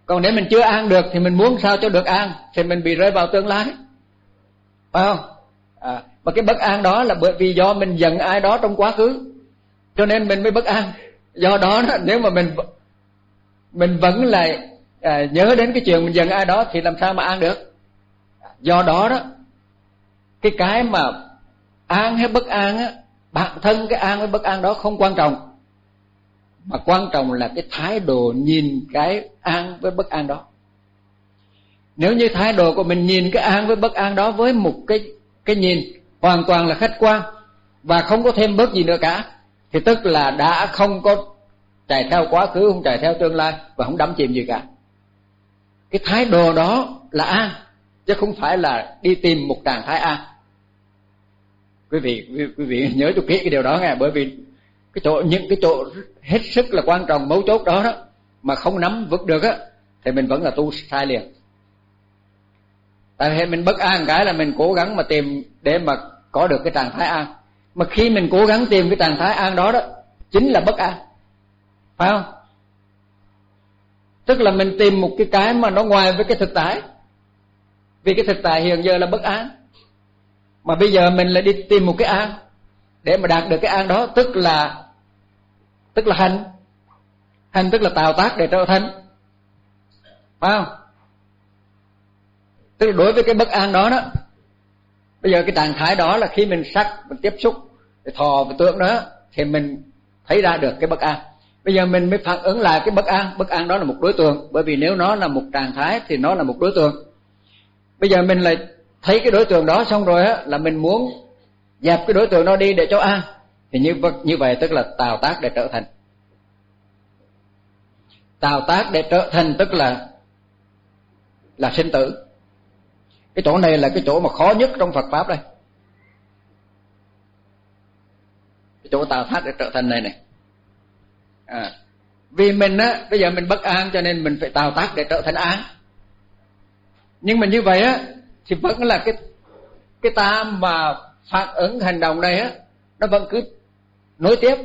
Còn nếu mình chưa an được thì mình muốn sao cho được an, thì mình bị rơi vào tương lai. Phải không? À, mà cái bất an đó là bởi vì do mình giận ai đó trong quá khứ. Cho nên mình mới bất an. Do đó nếu mà mình mình vẫn lại à, nhớ đến cái chuyện mình giận ai đó thì làm sao mà an được? Do đó đó cái cái mà an hay bất an á bản thân cái an với bất an đó không quan trọng. Mà quan trọng là cái thái độ nhìn cái an với bất an đó. Nếu như thái độ của mình nhìn cái an với bất an đó với một cái cái nhìn hoàn toàn là khách quan và không có thêm bớt gì nữa cả. Thì tức là đã không có chạy theo quá khứ, không chạy theo tương lai và không đắm chìm gì cả. Cái thái độ đó là a, chứ không phải là đi tìm một trạng thái a. Quý vị quý vị nhớ cho kỹ cái điều đó nghe, bởi vì cái chỗ, những cái chỗ hết sức là quan trọng, mấu chốt đó đó, mà không nắm vững được á, thì mình vẫn là tu sai liền tại vì mình bất an cái là mình cố gắng mà tìm để mà có được cái trạng thái an. Mà khi mình cố gắng tìm cái trạng thái an đó đó, chính là bất an. Phải không? Tức là mình tìm một cái cái mà nó ngoài với cái thực tại. Vì cái thực tại hiện giờ là bất an. Mà bây giờ mình lại đi tìm một cái an để mà đạt được cái an đó, tức là tức là hành. Hành tức là tạo tác để trở thành. Phải không? Tức là đối với cái bất an đó đó, bây giờ cái trạng thái đó là khi mình sắc mình tiếp xúc thì thò và tưởng đó, thì mình thấy ra được cái bất an. Bây giờ mình mới phản ứng lại cái bất an. Bất an đó là một đối tượng, bởi vì nếu nó là một trạng thái thì nó là một đối tượng. Bây giờ mình lại thấy cái đối tượng đó xong rồi á, là mình muốn dẹp cái đối tượng đó đi để cho an. Thì như như vậy tức là tạo tác để trở thành. Tạo tác để trở thành tức là là sinh tử cái chỗ này là cái chỗ mà khó nhất trong Phật pháp đây. Cái chỗ tào tác để trở thành này này. À, vì mình á bây giờ mình bất an cho nên mình phải tào tác để trở thành an. Nhưng mà như vậy á thì vẫn là cái cái ta mà phản ứng hành động này á nó vẫn cứ nối tiếp.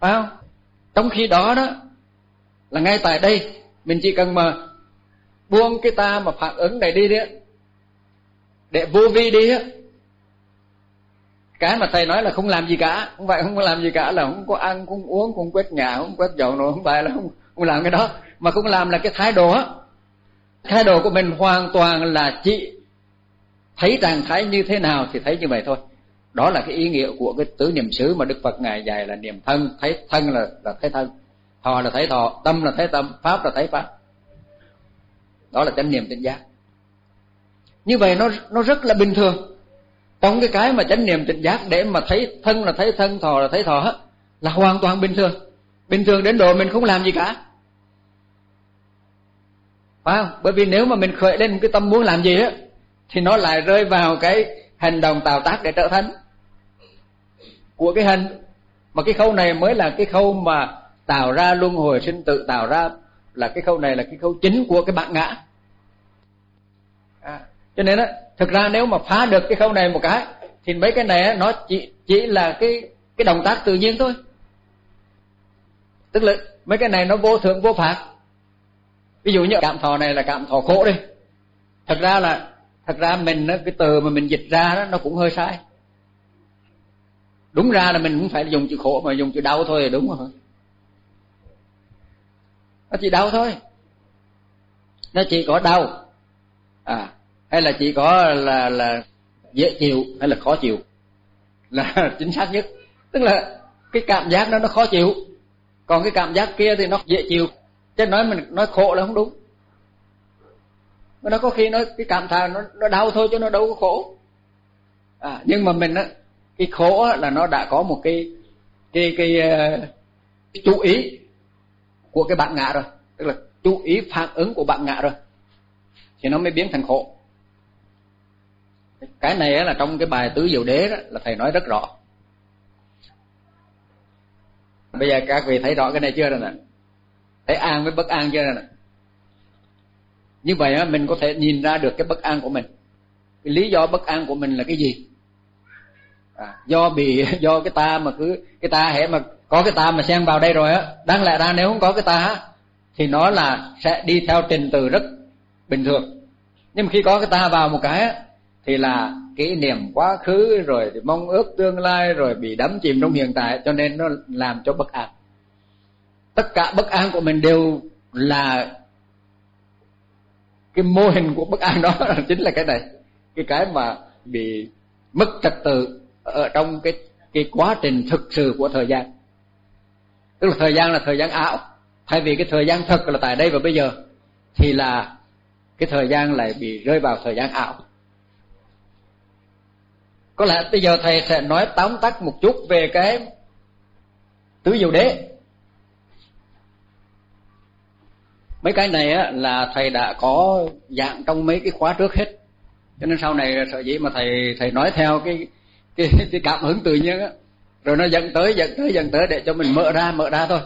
Phải không? Trong khi đó đó là ngay tại đây mình chỉ cần mà buông cái ta mà phản ứng này đi đi. Để vô vi đi. Á cái mà thầy nói là không làm gì cả. Không phải không có làm gì cả là không có ăn, không uống, không quét nhà, không quét dọn nữa không phải là không không làm cái đó. Mà không làm là cái thái độ á. Thái độ của mình hoàn toàn là chỉ thấy trạng thái như thế nào thì thấy như vậy thôi. Đó là cái ý nghĩa của cái tứ niệm xứ mà đức phật ngài dạy là niệm thân. Thấy thân là là thấy thân. Thọ là thấy thọ, tâm là thấy tâm. Pháp là thấy pháp đó là chánh niệm tỉnh giác. Như vậy nó nó rất là bình thường. Trong cái cái mà chánh niệm tỉnh giác để mà thấy thân là thấy thân, thọ là thấy thọ là hoàn toàn bình thường. Bình thường đến độ mình không làm gì cả. Phải không? Bởi vì nếu mà mình khởi lên cái tâm muốn làm gì á, thì nó lại rơi vào cái hành động tạo tác để trở thành. Của cái hình mà cái khâu này mới là cái khâu mà tạo ra luân hồi sinh tự tạo ra là cái khâu này là cái khâu chính của cái bạn ngã. À, cho nên á thực ra nếu mà phá được cái khâu này một cái thì mấy cái này nó chỉ chỉ là cái cái động tác tự nhiên thôi. Tức là mấy cái này nó vô thượng vô phạt. Ví dụ như cảm thọ này là cảm thọ khổ đi. Thật ra là thật ra mình cái từ mà mình dịch ra đó nó cũng hơi sai. Đúng ra là mình cũng phải dùng chữ khổ mà dùng chữ đau thôi là đúng rồi nó chỉ đau thôi. Nó chỉ có đau. À hay là chỉ có là là dễ chịu hay là khó chịu? Là chính xác nhất. Tức là cái cảm giác đó nó khó chịu. Còn cái cảm giác kia thì nó dễ chịu. Chứ nói mình nói khổ là không đúng. Mà nó có khi nó cái cảm thà nó nó đau thôi chứ nó đâu có khổ. À nhưng mà mình á cái khổ á, là nó đã có một cái cái cái, cái, cái chú ý của cái bạn ngạ rồi. Tức là chú ý phản ứng của bạn ngạ rồi. Thì nó mới biến thành khổ. Cái này á, là trong cái bài tứ diệu đế đó là thầy nói rất rõ. Bây giờ các vị thấy rõ cái này chưa rồi nè? Thấy an với bất an chưa rồi nè? Như vậy á mình có thể nhìn ra được cái bất an của mình. Cái lý do bất an của mình là cái gì? À, do bị do cái ta mà cứ cái ta hệ mà có cái ta mà xen vào đây rồi á, đáng lẽ ra nếu không có cái ta thì nó là sẽ đi theo trình tự rất bình thường. Nhưng mà khi có cái ta vào một cái á, thì là kỷ niệm quá khứ, rồi thì mong ước tương lai, rồi bị đắm chìm trong hiện tại, cho nên nó làm cho bất an. Tất cả bất an của mình đều là cái mô hình của bất an đó, chính là cái này. Cái cái mà bị mất trật tự ở trong cái cái quá trình thực sự của thời gian tức là thời gian là thời gian ảo. Thay vì cái thời gian thật là tại đây và bây giờ, thì là cái thời gian lại bị rơi vào thời gian ảo. Có lẽ bây giờ thầy sẽ nói tóm tắt một chút về cái tứ diệu đế. Mấy cái này á, là thầy đã có dạng trong mấy cái khóa trước hết. Cho nên sau này sợ dĩ mà thầy thầy nói theo cái cái cái cảm hứng tự nhiên á rồi nó dẫn tới dẫn tới dẫn tới để cho mình mở ra mở ra thôi.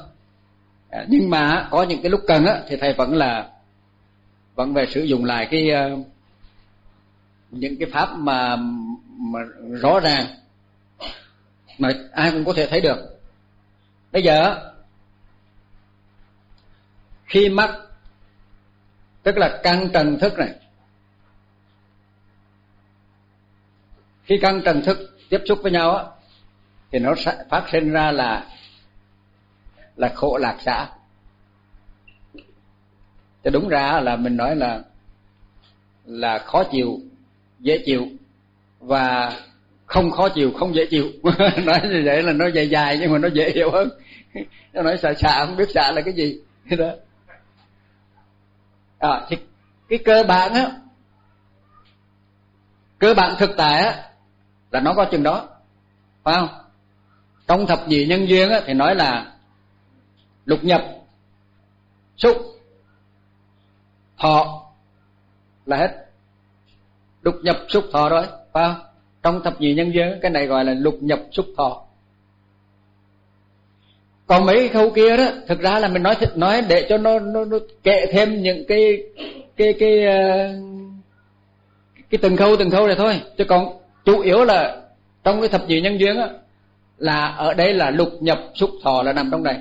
À, nhưng mà có những cái lúc cần á, thì thầy vẫn là, vẫn về sử dụng lại cái ờ, những cái pháp mà mà rõ ràng, mà ai cũng có thể thấy được. Bây giờ khi mắt tức là căn trần thức này, khi căn trần thức tiếp xúc với nhau á thì nó phát sinh ra là là khổ lạc xã cho đúng ra là mình nói là là khó chịu dễ chịu. Và không khó chịu không dễ chịu. Nói như vậy là nó dài dài nhưng mà nó dễ hiểu hơn. Nó nói xà xạ không biết xà là cái gì. Đó. À, thì cái cơ bản á cơ bản thực tại á là nó có chừng đó. Phải không? Trong thập nhị nhân duyên á thì nói là lục nhập xúc thọ là hết. Lục nhập xúc thọ rồi phải không? Trong thập nhị nhân duyên cái này gọi là lục nhập xúc thọ. Còn mấy câu khâu kia đó thực ra là mình nói nói để cho nó nó, nó kệ thêm những cái cái cái ờ, cái từng khâu từng khâu này thôi. Chứ còn chủ yếu là trong cái thập nhị nhân duyên á là ở đây là lục nhập xúc thọ là nằm trong này.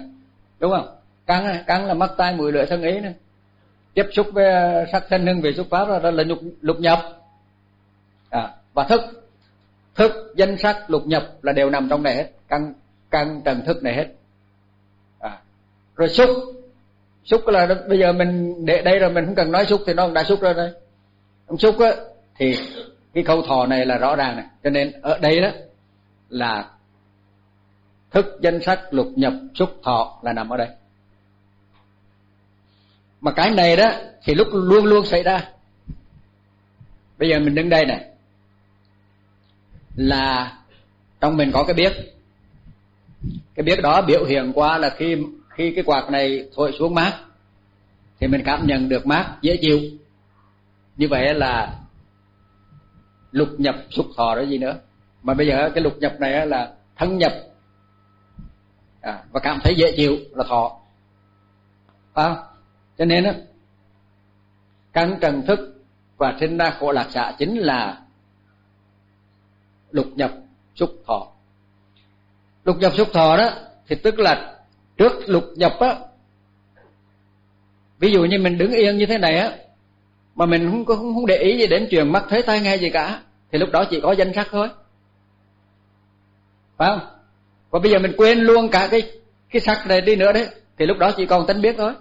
Đúng không? Căn căn là mắt tai mũi lưỡi thân ý nữa. Tiếp xúc với uh, sắc thân hương vị xúc pháp là là lục lục nhập. À, và thức. Thức danh sắc lục nhập là đều nằm trong này hết. Căn căn trần thức này hết. À, rồi xúc. Xúc là bây giờ mình để đây rồi mình không cần nói xúc thì nó đã xúc rồi đây không xúc á thì cái câu thọ này là rõ ràng này. Cho nên ở đây đó là thức danh sách lục nhập xúc thọ là nằm ở đây. Mà cái này đó thì lúc luôn luôn xảy ra. Bây giờ mình đứng đây này. Là trong mình có cái biết. Cái biết đó biểu hiện qua là khi khi cái quạt này thổi xuống mát, thì mình cảm nhận được mát, dễ chịu. Như vậy là lục nhập xúc thọ đó gì nữa. Mà bây giờ cái lục nhập này là thân nhập à, và cảm thấy dễ chịu là thọ. À, cho nên á căn trần thức và sinh ra khổ lạc xạ chính là lục nhập xúc thọ. Lục nhập xúc thọ đó thì tức là trước lục nhập á ví dụ như mình đứng yên như thế này á mà mình không có không, không để ý gì đến chuyện mắt thấy tai nghe gì cả thì lúc đó chỉ có danh sắc thôi. Phải không? Và bây giờ mình quên luôn cả cái cái sắc này đi nữa đấy. Thì lúc đó chỉ còn tánh biết thôi.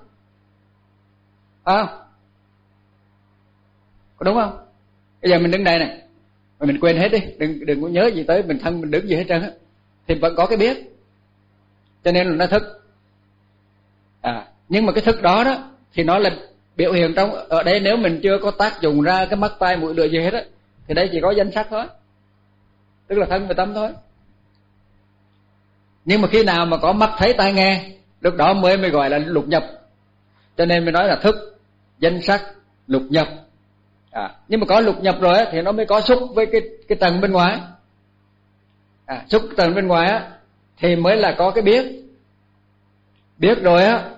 À, có đúng không? Bây giờ mình đứng đây này. Mà mình quên hết đi. Đừng đừng có nhớ gì tới mình thân mình đứng gì hết trơn á. Thì vẫn có cái biết. Cho nên là nó thức. À nhưng mà cái thức đó đó thì nó là biểu hiện trong ở đây nếu mình chưa có tác dụng ra cái mắt tai mũi lưỡi gì hết á thì đây chỉ có danh sắc thôi. Tức là thân và tâm thôi nhưng mà khi nào mà có mắt thấy tai nghe lúc đó mới mới gọi là lục nhập. Cho nên mới nói là thức danh sắc lục nhập. À, nhưng mà có lục nhập rồi thì nó mới có xúc với cái cái tầng bên ngoài. À, xúc tầng bên ngoài á thì mới là có cái biết. Biết rồi á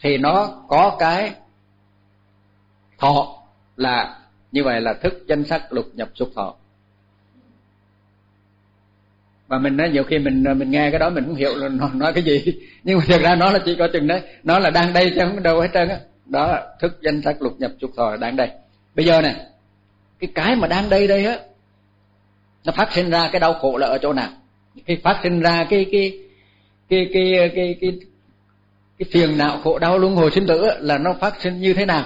thì nó có cái thọ là như vậy là thức danh sắc lục nhập xúc thọ và mình nói nhiều khi mình ờ, mình nghe cái đó mình không hiểu là nó nói cái gì. Nhưng mà thực ra nó là chỉ có chừng đấy. Nó là đang đây chứ không đâu hết trơn á. Đó thức danh sắc lục nhập trục thọ đang đây. Bây giờ này cái cái mà đang đây đây á nó phát sinh ra cái đau khổ là ở chỗ nào? Khi phát sinh ra cái cái cái cái cái cái cái, cái phiền não khổ đau luân hồi sinh tử là nó phát sinh như thế nào?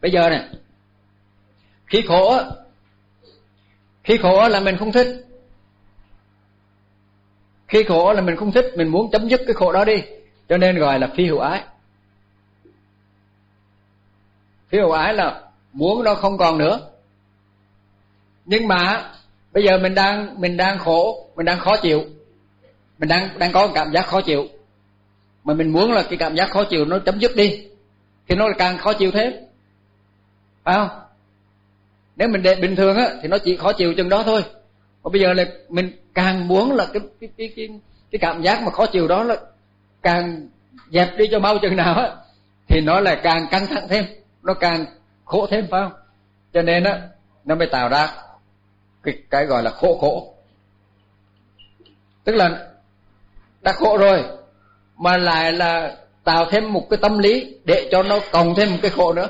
Bây giờ này khi khổ khi khổ là mình không thích khi khổ là mình không thích, mình muốn chấm dứt cái khổ đó đi. Cho nên gọi là phi hữu ái. Phi hữu ái là muốn nó không còn nữa. Nhưng mà bây giờ mình đang mình đang khổ, mình đang khó chịu. Mình đang đang có cảm giác khó chịu. Mà mình muốn là cái cảm giác khó chịu nó chấm dứt đi, thì nó càng khó chịu thêm. Phải không? Nếu mình để bình thường á, thì nó chỉ khó chịu chừng đó thôi. Còn bây giờ là mình càng muốn là cái cái cái cái, cái cảm giác mà khó chịu đó là càng dẹp đi cho mau chừng nào á thì nó lại càng căng thẳng thêm nó càng khổ thêm phải không? Cho nên á nó mới tạo ra cái cái gọi là khổ khổ. Tức là đã khổ rồi mà lại là tạo thêm một cái tâm lý để cho nó cộng thêm một cái khổ nữa.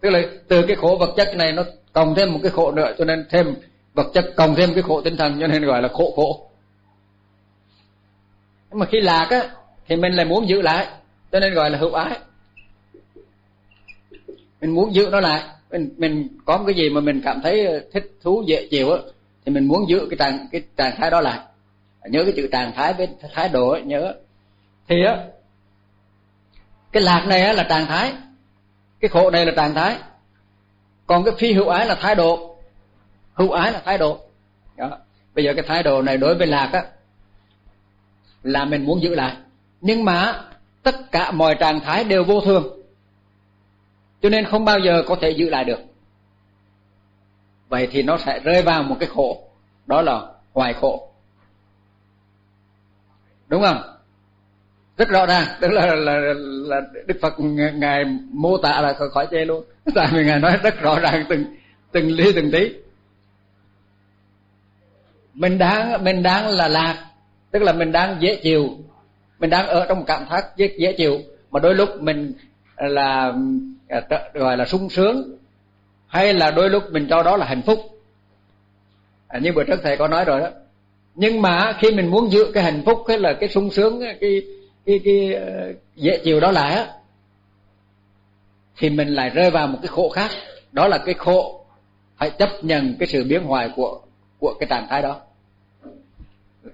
Tức là từ cái khổ vật chất này nó cộng thêm một cái khổ nữa cho nên thêm vật chất cộng thêm cái khổ tinh thần cho nên gọi là khổ khổ. Nhưng mà khi lạc á thì mình lại muốn giữ lại cho nên gọi là hữu ái. Mình muốn giữ nó lại. Mình mình có một cái gì mà mình cảm thấy thích thú dễ chịu á thì mình muốn giữ cái trạng cái trạng thái đó lại. Nhớ cái chữ trạng thái với thái độ ấy, nhớ. Thì á cái lạc này á là trạng thái. Cái khổ này là trạng thái. Còn cái phi hữu ái là thái độ hữu ái là thái độ. Đó. Bây giờ cái thái độ này đối với lạc á, là mình muốn giữ lại. Nhưng mà tất cả mọi trạng thái đều vô thường. Cho nên không bao giờ có thể giữ lại được. Vậy thì nó sẽ rơi vào một cái khổ. Đó là hoài khổ. Đúng không? Rất rõ ràng. Tức là là là đức phật ngài mô tả là khỏi chê luôn. Tại vì ngài nói rất rõ ràng từng từng ly từng tí mình đang mình đang là lạc tức là mình đang dễ chịu. Mình đang ở trong một cảm giác dễ, dễ chịu. Mà đôi lúc mình là à, gọi là sung sướng hay là đôi lúc mình cho đó là hạnh phúc. À, như bữa trước thầy có nói rồi đó. Nhưng mà khi mình muốn giữ cái hạnh phúc hay là cái sung sướng cái cái cái ờ, dễ chịu đó lại á thì mình lại rơi vào một cái khổ khác. Đó là cái khổ phải chấp nhận cái sự biến hoại của của cái trạng thái đó.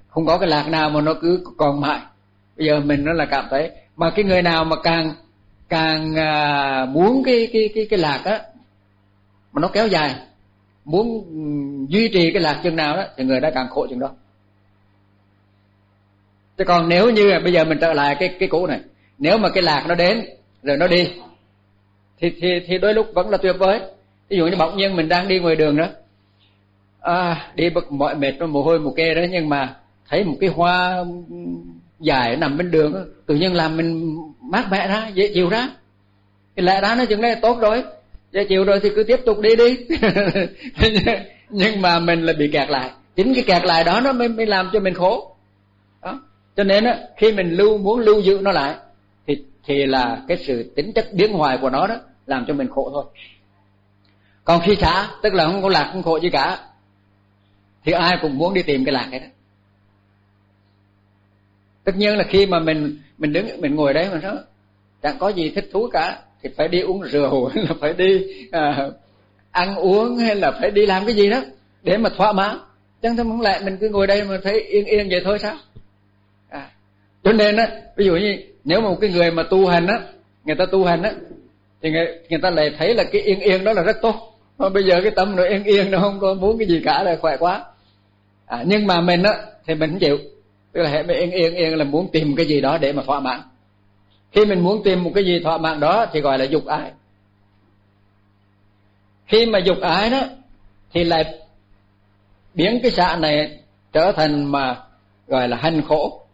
Không có cái lạc nào mà nó cứ còn mãi. Bây giờ mình nó là cảm thấy mà cái người nào mà càng càng à, muốn cái cái cái cái lạc á mà nó kéo dài muốn duy trì cái lạc chừng nào đó thì người đó càng khổ chừng đó. Chứ còn nếu như bây giờ mình trở lại cái cái cũ này nếu mà cái lạc nó đến rồi nó đi thì thì thì đôi lúc vẫn là tuyệt vời. Ví dụ như bỗng nhiên mình đang đi ngoài đường đó à, đi bực mọi mệt nó mồ hôi một kê đó nhưng mà thấy một cái hoa dài nằm bên đường đó, tự nhiên làm mình mát mẻ ra dễ chịu ra. Thì lẽ ra nó chừng này tốt rồi dễ chịu rồi thì cứ tiếp tục đi đi. Nhưng mà mình là bị kẹt lại chính cái kẹt lại đó nó mới mới làm cho mình khổ. Đó. Cho nên á khi mình lưu muốn lưu giữ nó lại thì thì là cái sự tính chất biến hoài của nó đó làm cho mình khổ thôi. Còn khi xả tức là không có lạc không khổ gì cả thì ai cũng muốn đi tìm cái lạc ấy tất nhiên là khi mà mình mình đứng mình ngồi đấy mà nó chẳng có gì thích thú cả thì phải đi uống rượu hay là phải đi à, ăn uống hay là phải đi làm cái gì đó để mà thỏa mãn. Chẳng thế không lại mình cứ ngồi đây mà thấy yên yên vậy thôi sao? À, cho nên á ví dụ như nếu mà một cái người mà tu hành á người ta tu hành á thì người, người ta lại thấy là cái yên yên đó là rất tốt mà bây giờ cái tâm nó yên yên nó không có muốn cái gì cả là khỏe quá. À, nhưng mà mình á thì mình không chịu. Tức là hệ mình yên yên yên là muốn tìm cái gì đó để mà thỏa mãn. Khi mình muốn tìm một cái gì thỏa mãn đó thì gọi là dục ái. Khi mà dục ái đó thì lại biến cái xạ này trở thành mà gọi là hành khổ.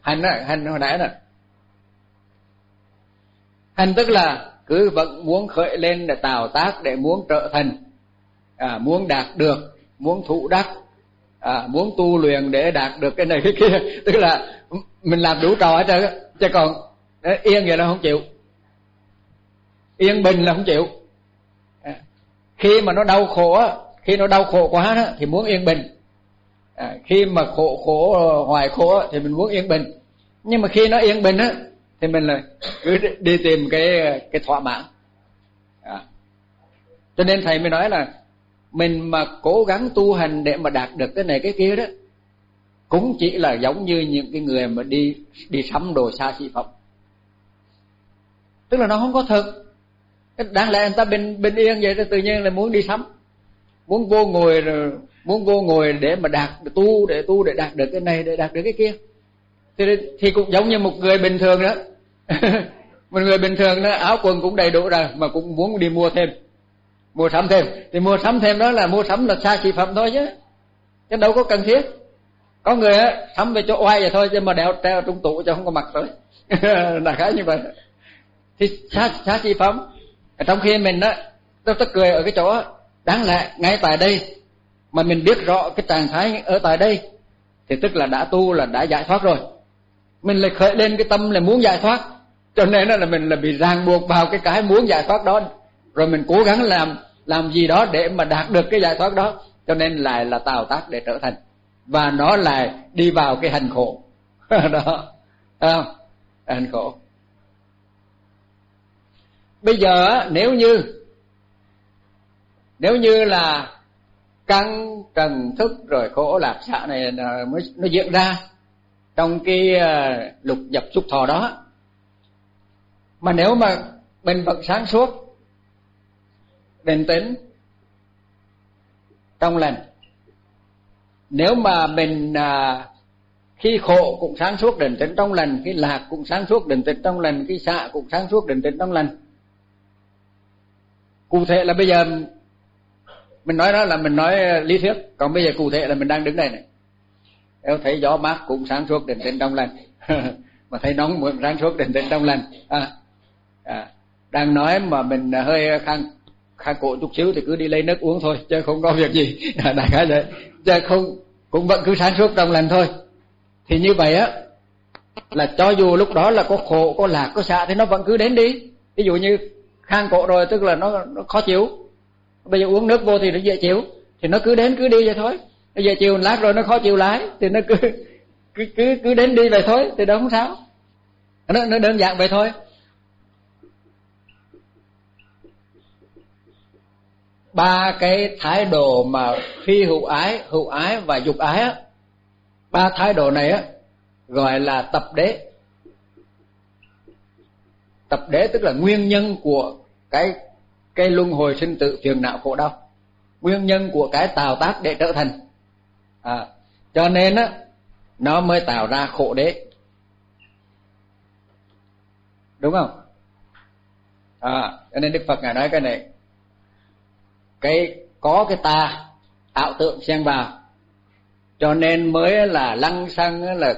Hành á hành hồi nãy nè. Hành tức là cứ vẫn muốn khởi lên để tạo tác để muốn trở thành à, muốn đạt được muốn thụ đắc à, muốn tu luyện để đạt được cái này cái kia. Tức là mình làm đủ trò hết trơn chứ còn à, yên vậy là không chịu. Yên bình là không chịu. À, khi mà nó đau khổ khi nó đau khổ quá đó thì muốn yên bình. À, khi mà khổ khổ hoài khổ thì mình muốn yên bình. Nhưng mà khi nó yên bình á thì mình là cứ đi tìm cái cái thỏa mãn. À. cho nên thầy mới nói là mình mà cố gắng tu hành để mà đạt được cái này cái kia đó cũng chỉ là giống như những cái người mà đi đi sắm đồ xa xỉ phẩm. Tức là nó không có thật, đáng lẽ người ta bình bình yên vậy thì tự nhiên là muốn đi sắm. Muốn vô ngồi muốn vô ngồi để mà đạt tu để tu để đạt được cái này để đạt được cái kia thì thì cũng giống như một người bình thường đó. Một người bình thường đó áo quần cũng đầy đủ rồi mà cũng muốn đi mua thêm. Mua sắm thêm. Thì mua sắm thêm đó là mua sắm là xa xỉ phẩm thôi chứ. Chứ đâu có cần thiết. Có người á sắm về chỗ oai vậy thôi chứ mà đeo treo trong tủ cho không có mặc tới. Đại khái như vậy. Thì xa xa xỉ phẩm. Trong khi mình đó, tôi tôi cười ở cái chỗ đáng lẽ ngay tại đây mà mình biết rõ cái trạng thái ở tại đây thì tức là đã tu là đã giải thoát rồi mình lại khởi lên cái tâm là muốn giải thoát. Cho nên là mình là bị ràng buộc vào cái cái muốn giải thoát đó. Rồi mình cố gắng làm làm gì đó để mà đạt được cái giải thoát đó. Cho nên lại là tạo tác để trở thành. Và nó lại đi vào cái hành khổ. Đó. À, hành khổ. Bây giờ nếu như nếu như là căng trần thức rồi khổ lạc xạ này mới nó diễn ra trong cái ờ, lục dập xúc thọ đó. Mà nếu mà mình vẫn sáng suốt bình tĩnh trong lành nếu mà mình à, khi khổ cũng sáng suốt định tĩnh trong lành khi lạc cũng sáng suốt định tĩnh trong lành khi xạ cũng sáng suốt định tĩnh trong lành. Cụ thể là bây giờ mình nói đó là mình nói lý thuyết còn bây giờ cụ thể là mình đang đứng đây này nếu thấy gió mát cũng sáng suốt định tĩnh trong lành mà thấy nóng cũng sáng suốt định tĩnh trong lành à, à, đang nói mà mình hơi khang khang cổ chút xíu thì cứ đi lấy nước uống thôi chứ không có việc gì. Đại khái vậy. Chứ không cũng vẫn cứ sáng suốt trong lành thôi. Thì như vậy á là cho dù lúc đó là có khổ có lạc có xạ thì nó vẫn cứ đến đi. Ví dụ như khang cổ rồi tức là nó, nó khó chịu. Bây giờ uống nước vô thì nó dễ chịu. Thì nó cứ đến cứ đi vậy thôi bây giờ chiều lát rồi nó khó chịu lái, thì nó cứ cứ cứ cứ đến đi vậy thôi, thì đó không sao. Nó nó đơn giản vậy thôi. Ba cái thái độ mà phi hữu ái hữu ái và dục ái á, ba thái độ này á, gọi là tập đế. Tập đế tức là nguyên nhân của cái cái luân hồi sinh tử phiền não khổ đau. Nguyên nhân của cái tào tác để trở thành à, cho nên á nó mới tạo ra khổ đế. Đúng không? À cho nên đức phật ngài nói cái này. Cái có cái ta ảo tượng xen vào. Cho nên mới là lăng xăng là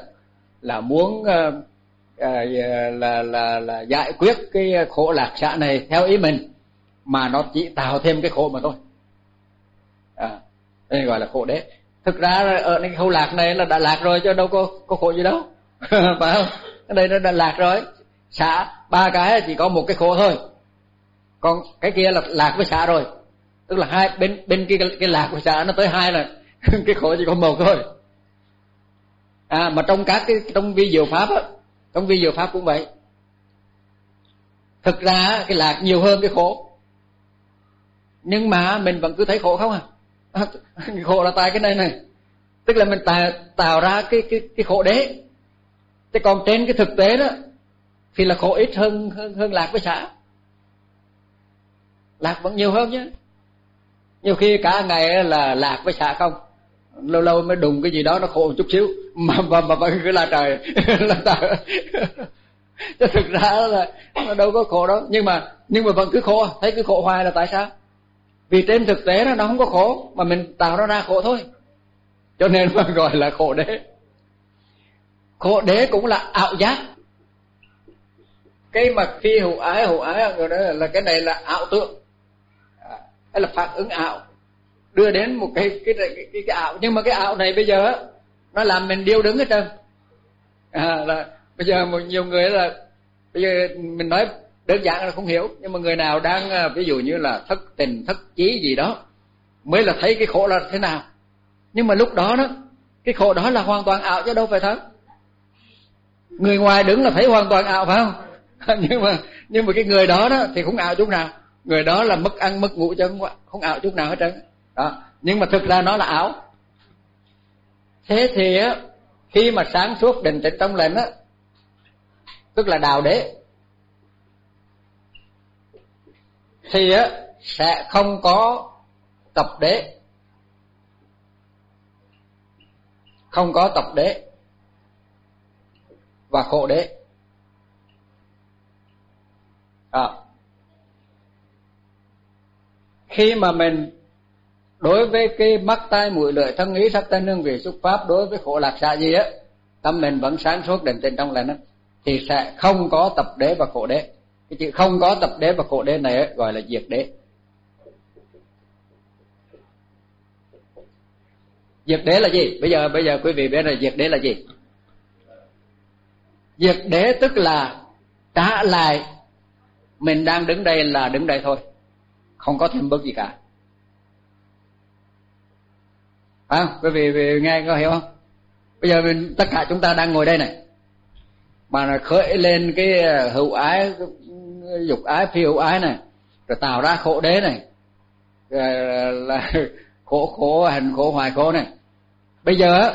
là muốn uh, uh, là là là giải quyết cái khổ lạc xã này theo ý mình. Mà nó chỉ tạo thêm cái khổ mà thôi. À đây gọi là khổ đế thực ra ở cái khâu lạc này là đã lạc rồi chứ đâu có có khổ gì đâu. Phải không? Cái đây nó đã lạc rồi. Xả ba cái chỉ có một cái khổ thôi. Còn cái kia là lạc với xả rồi. Tức là hai bên bên kia cái, cái lạc của xả nó tới hai là cái khổ chỉ có một thôi. À mà trong các cái trong vi diệu pháp á trong vi diệu pháp cũng vậy. Thực ra cái lạc nhiều hơn cái khổ. Nhưng mà mình vẫn cứ thấy khổ không à, à khổ là tại cái này này. Tức là mình tạo tạo ra cái cái cái khổ đế. Thế còn trên cái thực tế đó, thì là khổ ít hơn hơn hơn lạc với xã. Lạc vẫn nhiều hơn nhé. Nhiều khi cả ngày là lạc với xã không. Lâu lâu mới đùng cái gì đó nó khổ một chút xíu. Mà mà mà vẫn cứ là trời. Là trời chứ thực ra là nó đâu có khổ đó nhưng mà nhưng mà vẫn cứ khổ. Thấy cứ khổ hoài là tại sao? Vì trên thực tế nó nó không có khổ mà mình tạo nó ra khổ thôi. Cho nên mà gọi là khổ đế. Khổ đế cũng là ảo giác. Cái mà khi hữu ái hữu ái rồi đó là cái này là ảo tượng hay à, là phản ứng ảo. Đưa đến một cái cái cái, cái, cái ảo. Nhưng mà cái ảo này bây giờ nó làm mình điêu đứng hết trơn. À, là bây giờ một nhiều người là bây giờ mình nói đơn giản là không hiểu nhưng mà người nào đang à, ví dụ như là thất tình thất chí gì đó mới là thấy cái khổ là thế nào. Nhưng mà lúc đó đó cái khổ đó là hoàn toàn ảo chứ đâu phải thật. Người ngoài đứng là thấy hoàn toàn ảo phải không? Nhưng mà nhưng mà cái người đó đó thì không ảo chút nào. Người đó là mất ăn mất ngủ chứ không, không ảo chút nào hết trơn. Đó nhưng mà thực ra nó là ảo. Thế thì á khi mà sáng suốt định tĩnh trong lành á tức là đào đế thì á sẽ không có tập đế. Không có tập đế và khổ đế. À, khi mà mình đối với cái mắt tai mũi lưỡi thân ý sắc thân hương vị xúc pháp đối với khổ lạc xạ gì á tâm mình vẫn sáng suốt định tình trong lành thì sẽ không có tập đế và khổ đế cái chữ không có tập đế và cổ đế này gọi là diệt đế. Diệt đế là gì? Bây giờ bây giờ quý vị biết là diệt đế là gì? Diệt đế tức là trả lại mình đang đứng đây là đứng đây thôi. Không có thêm bước gì cả. À, quý vị, nghe có hiểu không? Bây giờ mình tất cả chúng ta đang ngồi đây này. Mà khởi lên cái ờ, hữu ái dục ái, phi hữu ái này, rồi tạo ra khổ đế này, rồi là khổ khổ hành khổ, hoài khổ này bây giờ,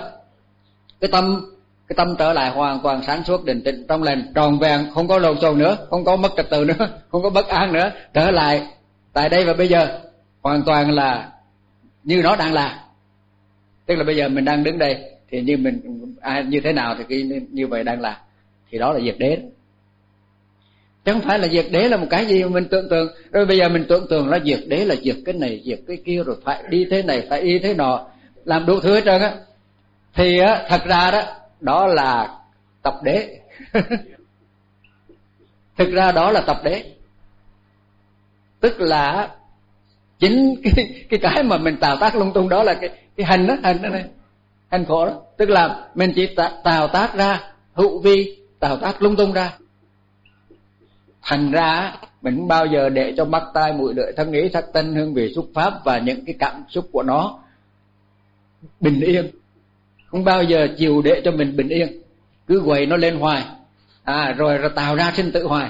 cái tâm cái tâm trở lại hoàn toàn sáng suốt, định tĩnh, trong lành, tròn vẹn, không có lộn xộn nữa, không có mất trật tự nữa, không có bất an nữa, trở lại tại đây và bây giờ, hoàn toàn là như nó đang là tức là bây giờ mình đang đứng đây, thì như mình ai như thế nào thì cái, như vậy đang là, thì đó là diệt đế đó chẳng phải là diệt đế là một cái gì mà mình tưởng tượng. Rồi bây giờ mình tưởng tượng là diệt đế là diệt cái này, diệt cái kia, rồi phải đi thế này, phải đi thế nọ. Làm đủ thứ hết trơn á. Thì á, thật ra đó đó là tập đế. Thực ra đó là tập đế. Tức là chính cái cái cái mà mình tạo tác lung tung đó là cái cái hành đó hành đó này. Hành khổ đó. Tức là mình chỉ tạo tác ra, hữu vi, tạo tác lung tung ra thành ra mình không bao giờ để cho mắt tai mũi lưỡi thân ý sắc tinh hương vị xúc pháp và những cái cảm xúc của nó bình yên. Không bao giờ chịu để cho mình bình yên. Cứ quậy nó lên hoài. À rồi rồi tạo ra sinh tử hoài.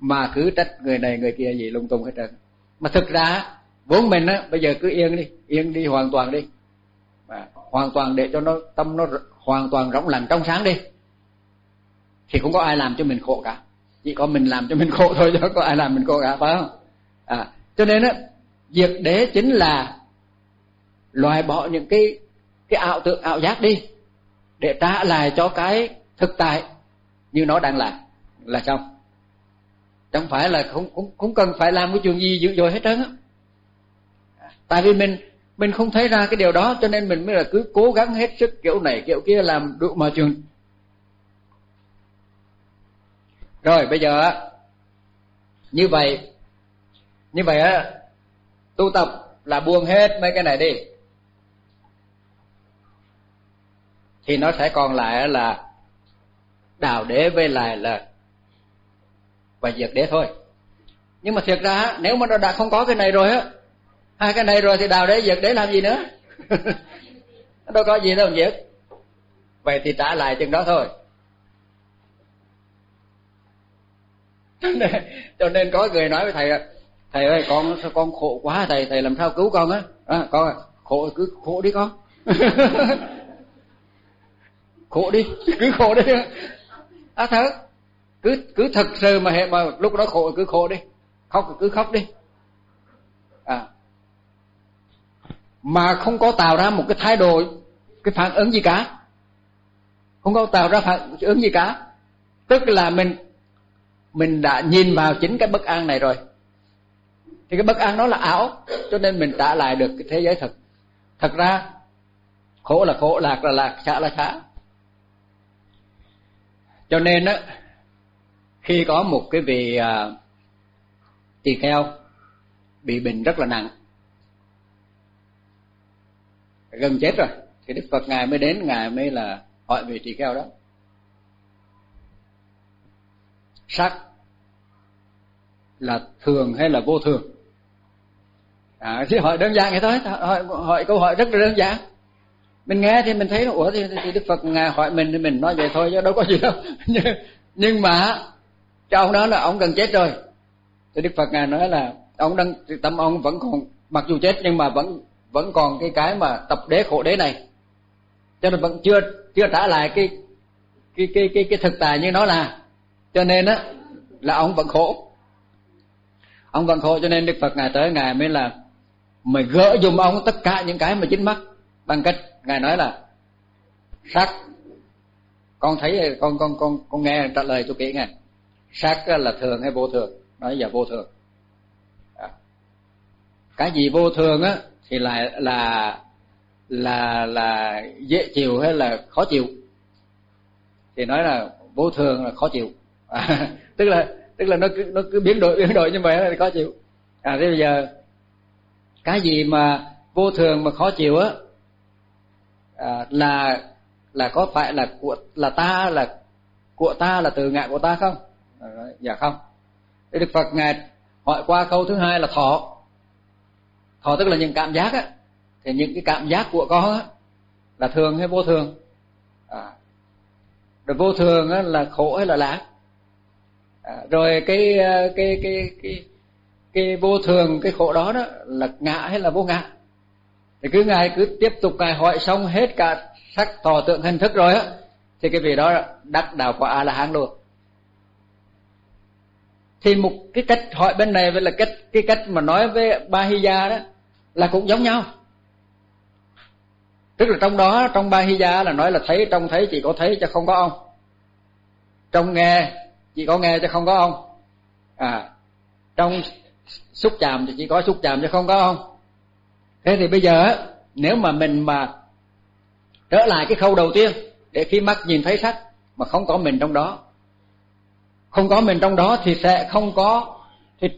Mà cứ trách người này người kia gì lung tung hết trơn. Mà thực ra vốn mình á bây giờ cứ yên đi yên đi hoàn toàn đi. À, hoàn toàn để cho nó tâm nó hoàn toàn rỗng lặng trong sáng đi. Thì không có ai làm cho mình khổ cả chỉ có mình làm cho mình khổ thôi, chứ có ai làm mình khổ cả, phải không? À cho nên á việc đế chính là loại bỏ những cái cái ảo tượng ảo giác đi, để trả lại cho cái thực tại như nó đang là là xong. Chẳng phải là không không không cần phải làm cái chuyện gì dữ dội hết trơn á. Tại vì mình mình không thấy ra cái điều đó, cho nên mình mới là cứ cố gắng hết sức kiểu này, kiểu kia làm đủ mọi chuyện rồi, bây giờ như vậy như vậy á, tu tập là buông hết mấy cái này đi. Thì nó sẽ còn lại là đào đế với lại là và diệt đế thôi. Nhưng mà thiệt ra nếu mà nó đã không có cái này rồi á, hai cái này rồi thì đào đế, diệt đế làm gì nữa? Đâu có gì đâu diệt. Vậy thì trả lại chừng đó thôi. Cho nên, có người nói với thầy thầy ơi con con khổ quá thầy thầy làm sao cứu con á? À, con khổ cứ khổ đi con. Khổ đi cứ khổ đi. À thở cứ cứ thật sự mà hệ mà lúc đó khổ cứ khổ đi. Khóc cứ khóc đi. À. Mà không có tạo ra một cái thái độ cái phản ứng gì cả. Không có tạo ra phản ứng gì cả. Tức là mình mình đã nhìn vào chính cái bất an này rồi. Thì cái bất an đó là ảo cho nên mình trả lại được cái thế giới thực thật ra khổ là khổ lạc là lạc xả là xả. Cho nên á khi có một cái vị à, tỳ kheo bị bệnh rất là nặng gần chết rồi thì đức phật ngài mới đến ngài mới là hỏi vị tỳ kheo đó. Sắc là thường hay là vô thường? À chứ hỏi đơn giản vậy thôi hỏi, hỏi câu hỏi rất là đơn giản. Mình nghe thì mình thấy ủa thì, thì đức phật ngài hỏi mình thì mình nói vậy thôi chứ đâu có gì đâu. Nhưng, nhưng mà cho ông đó là ông gần chết rồi. Thì đức phật ngài nói là ông đang tâm ông vẫn còn mặc dù chết nhưng mà vẫn vẫn còn cái cái mà tập đế khổ đế này. Cho nên vẫn chưa chưa trả lại cái cái cái cái cái thực tại như nó là. Cho nên á là ông vẫn khổ ông vẫn khổ cho nên đức phật ngài tới ngài mới là mày gỡ dùm ông tất cả những cái mà chính mắt. Bằng cách ngài nói là sắc con thấy con con con con nghe trả lời cho kỹ nghe. Sắc là thường hay vô thường? Nói giờ vô thường. À. cái gì vô thường á thì lại là là là dễ chịu hay là khó chịu? Thì nói là vô thường là khó chịu. À, tức là tức là nó cứ nó cứ biến đổi biến đổi như vậy là khó chịu. À thế bây giờ cái gì mà vô thường mà khó chịu á à, là là có phải là của là ta là của ta là từ ngại của ta không? À, dạ không. Thế đức phật ngài hỏi qua câu thứ hai là thọ. Thọ tức là những cảm giác á. Thì những cái cảm giác của con á là thường hay vô thường? À, rồi vô thường á là khổ hay là lạc? À, rồi cái ờ, cái cái cái cái vô thường cái khổ đó đó là ngã hay là vô ngã? Thì cứ ngài cứ tiếp tục ngài hỏi xong hết cả sắc thọ tượng hình thức rồi á thì cái vị đó đắc đạo quả a la hán luôn. Thì một cái cách hỏi bên này với là cách cái cách mà nói với ba gia đó là cũng giống nhau. Tức là trong đó trong ba gia là nói là thấy trong thấy chỉ có thấy chứ không có ông. Trong nghe chỉ có nghe chứ không có ông à trong xúc chạm thì chỉ có xúc chạm chứ không có ông thế thì bây giờ nếu mà mình mà trở lại cái khâu đầu tiên để khi mắt nhìn thấy sắc mà không có mình trong đó, không có mình trong đó thì sẽ không có, thì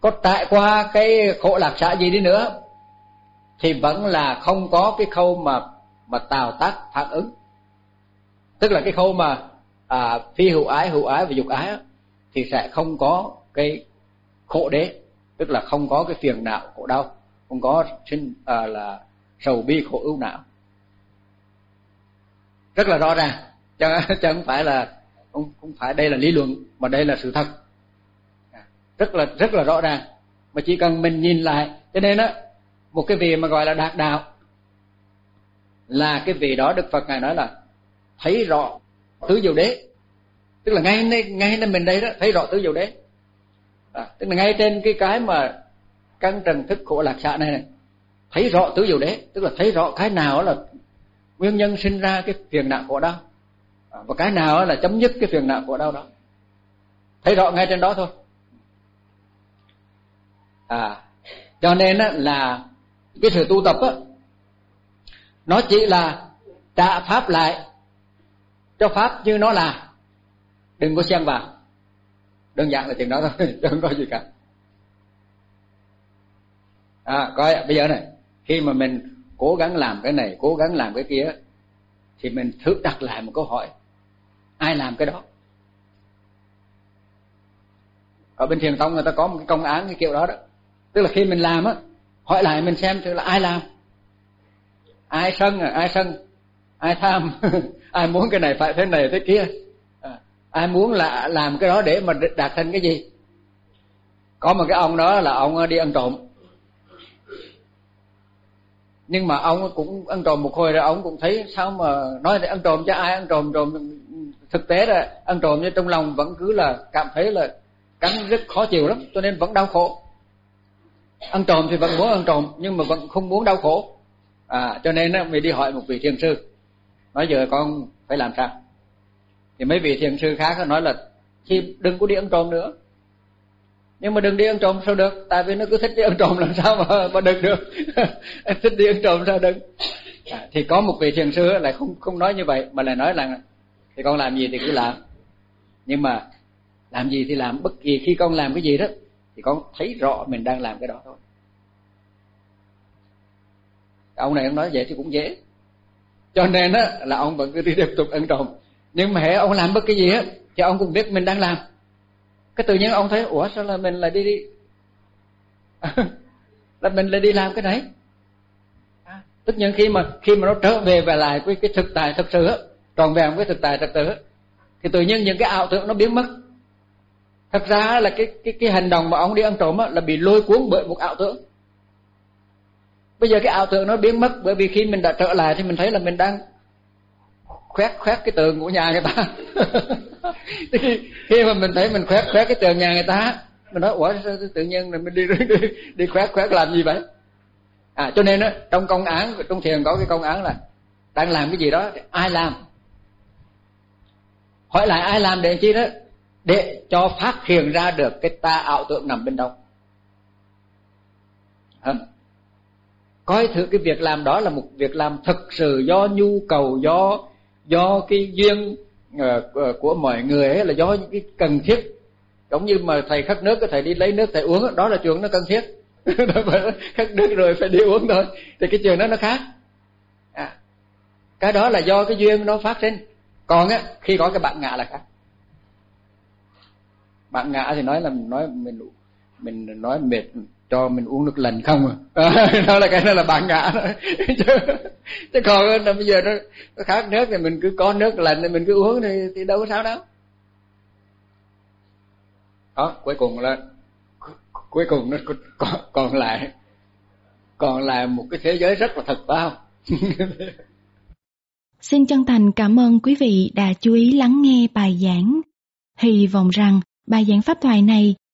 có trải qua cái khổ lạc xã gì đi nữa, thì vẫn là không có cái khâu mà mà tạo tác phản ứng. Tức là cái khâu mà à, phi hữu ái hữu ái và dục ái thì sẽ không có cái khổ đế tức là không có cái phiền não khổ đau không có sinh à, là sầu bi khổ ưu não. Rất là rõ ràng chứ, chứ không phải là không không phải đây là lý luận mà đây là sự thật. À, rất là rất là rõ ràng mà chỉ cần mình nhìn lại cho nên á một cái vị mà gọi là đạt đạo là cái vị đó Đức Phật ngài nói là thấy rõ tứ diệu đế. Tức là ngay ngay ngay nơi mình đây đó thấy rõ tứ diệu đế. À, tức là ngay trên cái cái mà căn trần thức khổ lạc xạ này này thấy rõ tứ diệu đế tức là thấy rõ cái nào là nguyên nhân sinh ra cái phiền não khổ đau. À, và cái nào là chấm dứt cái phiền não khổ đau đó. Thấy rõ ngay trên đó thôi. À cho nên á, là cái sự tu tập á nó chỉ là trả pháp lại cho pháp như nó là. Đừng có xen vào. Đơn giản là chuyện đó thôi không có gì cả. À coi, bây giờ này, khi mà mình cố gắng làm cái này, cố gắng làm cái kia, thì mình thử đặt lại một câu hỏi. Ai làm cái đó? Ở bên thiền tông người ta có một cái công án cái kiểu đó đó. Tức là khi mình làm á, hỏi lại mình xem thử là ai làm? Ai sân à? Ai sân? Ai tham? ai muốn cái này phải thế này thế kia. À, ai muốn là làm cái đó để mà đạt thành cái gì? Có một cái ông đó là ông đi ăn trộm. Nhưng mà ông cũng ăn trộm một hồi rồi ông cũng thấy sao mà nói ăn trộm cho ai ăn trộm trộm. Thực tế là ăn trộm nhưng trong lòng vẫn cứ là cảm thấy là cắn rất khó chịu lắm cho nên vẫn đau khổ. Ăn trộm thì vẫn muốn ăn trộm nhưng mà vẫn không muốn đau khổ. À cho nên á mình đi hỏi một vị thiền sư nói giờ con phải làm sao? Thì mấy vị thiền sư khác nói là khi đừng có đi ăn trộm nữa. Nhưng mà đừng đi ăn trộm sao được? Tại vì nó cứ thích đi ăn trộm làm sao mà mà đừng được. Thích đi ăn trộm sao đừng à, thì có một vị thiền sư lại không không nói như vậy mà lại nói là thì con làm gì thì cứ làm. Nhưng mà làm gì thì làm bất kỳ khi con làm cái gì đó thì con thấy rõ mình đang làm cái đó thôi. Ông này ông nói vậy thì cũng dễ cho nên á là ông vẫn cứ đi tiếp tục ăn trộm nhưng mà hệ ông làm bất cái gì á thì ông cũng biết mình đang làm. Cái tự nhiên ông thấy ủa sao là mình lại đi đi? Là mình lại đi làm cái đấy. À, tất nhiên khi mà khi mà nó trở về về lại với cái thực tại thật sự á tròn vẹn với thực tại thật sự thì tự nhiên những cái ảo tưởng nó biến mất. Thật ra là cái cái cái hành động mà ông đi ăn trộm á là bị lôi cuốn bởi một ảo tưởng bây giờ cái ảo tưởng nó biến mất bởi vì khi mình đã trở lại thì mình thấy là mình đang khoét khoét cái tường của nhà người ta. Khi mà mình thấy mình khoét khoét cái tường nhà người ta mình nói ủa sao tự nhiên mình đi đi, đi, khoét khoét làm gì vậy? À cho nên đó trong công án trong thiền có cái công án là đang làm cái gì đó ai làm? Hỏi lại ai làm để chi đó? Để cho phát hiện ra được cái ta ảo tưởng nằm bên đâu. À coi thử cái việc làm đó là một việc làm thực sự do nhu cầu do do cái duyên uh, của mọi người ấy là do những cái cần thiết. Giống như mà thầy khắc nước thầy đi lấy nước thầy uống đó là chuyện nó cần thiết. Khắc nước rồi phải đi uống thôi. Thì cái chuyện đó nó khác. À, cái đó là do cái duyên nó phát sinh. Còn á khi có cái bạn ngạ là khác. Bạn ngạ thì nói là nói mình mình nói mệt cho mình uống nước lạnh không à? Đó là cái đó là bạn ngã đó. Chứ, chứ còn là bây giờ nó, nó khát nước thì mình cứ có nước lạnh thì mình cứ uống thì, thì đâu có sao đâu. Đó cuối cùng là cuối cùng nó còn, còn lại còn lại một cái thế giới rất là thật phải không? Xin chân thành cảm ơn quý vị đã chú ý lắng nghe bài giảng. Hy vọng rằng bài giảng pháp thoại này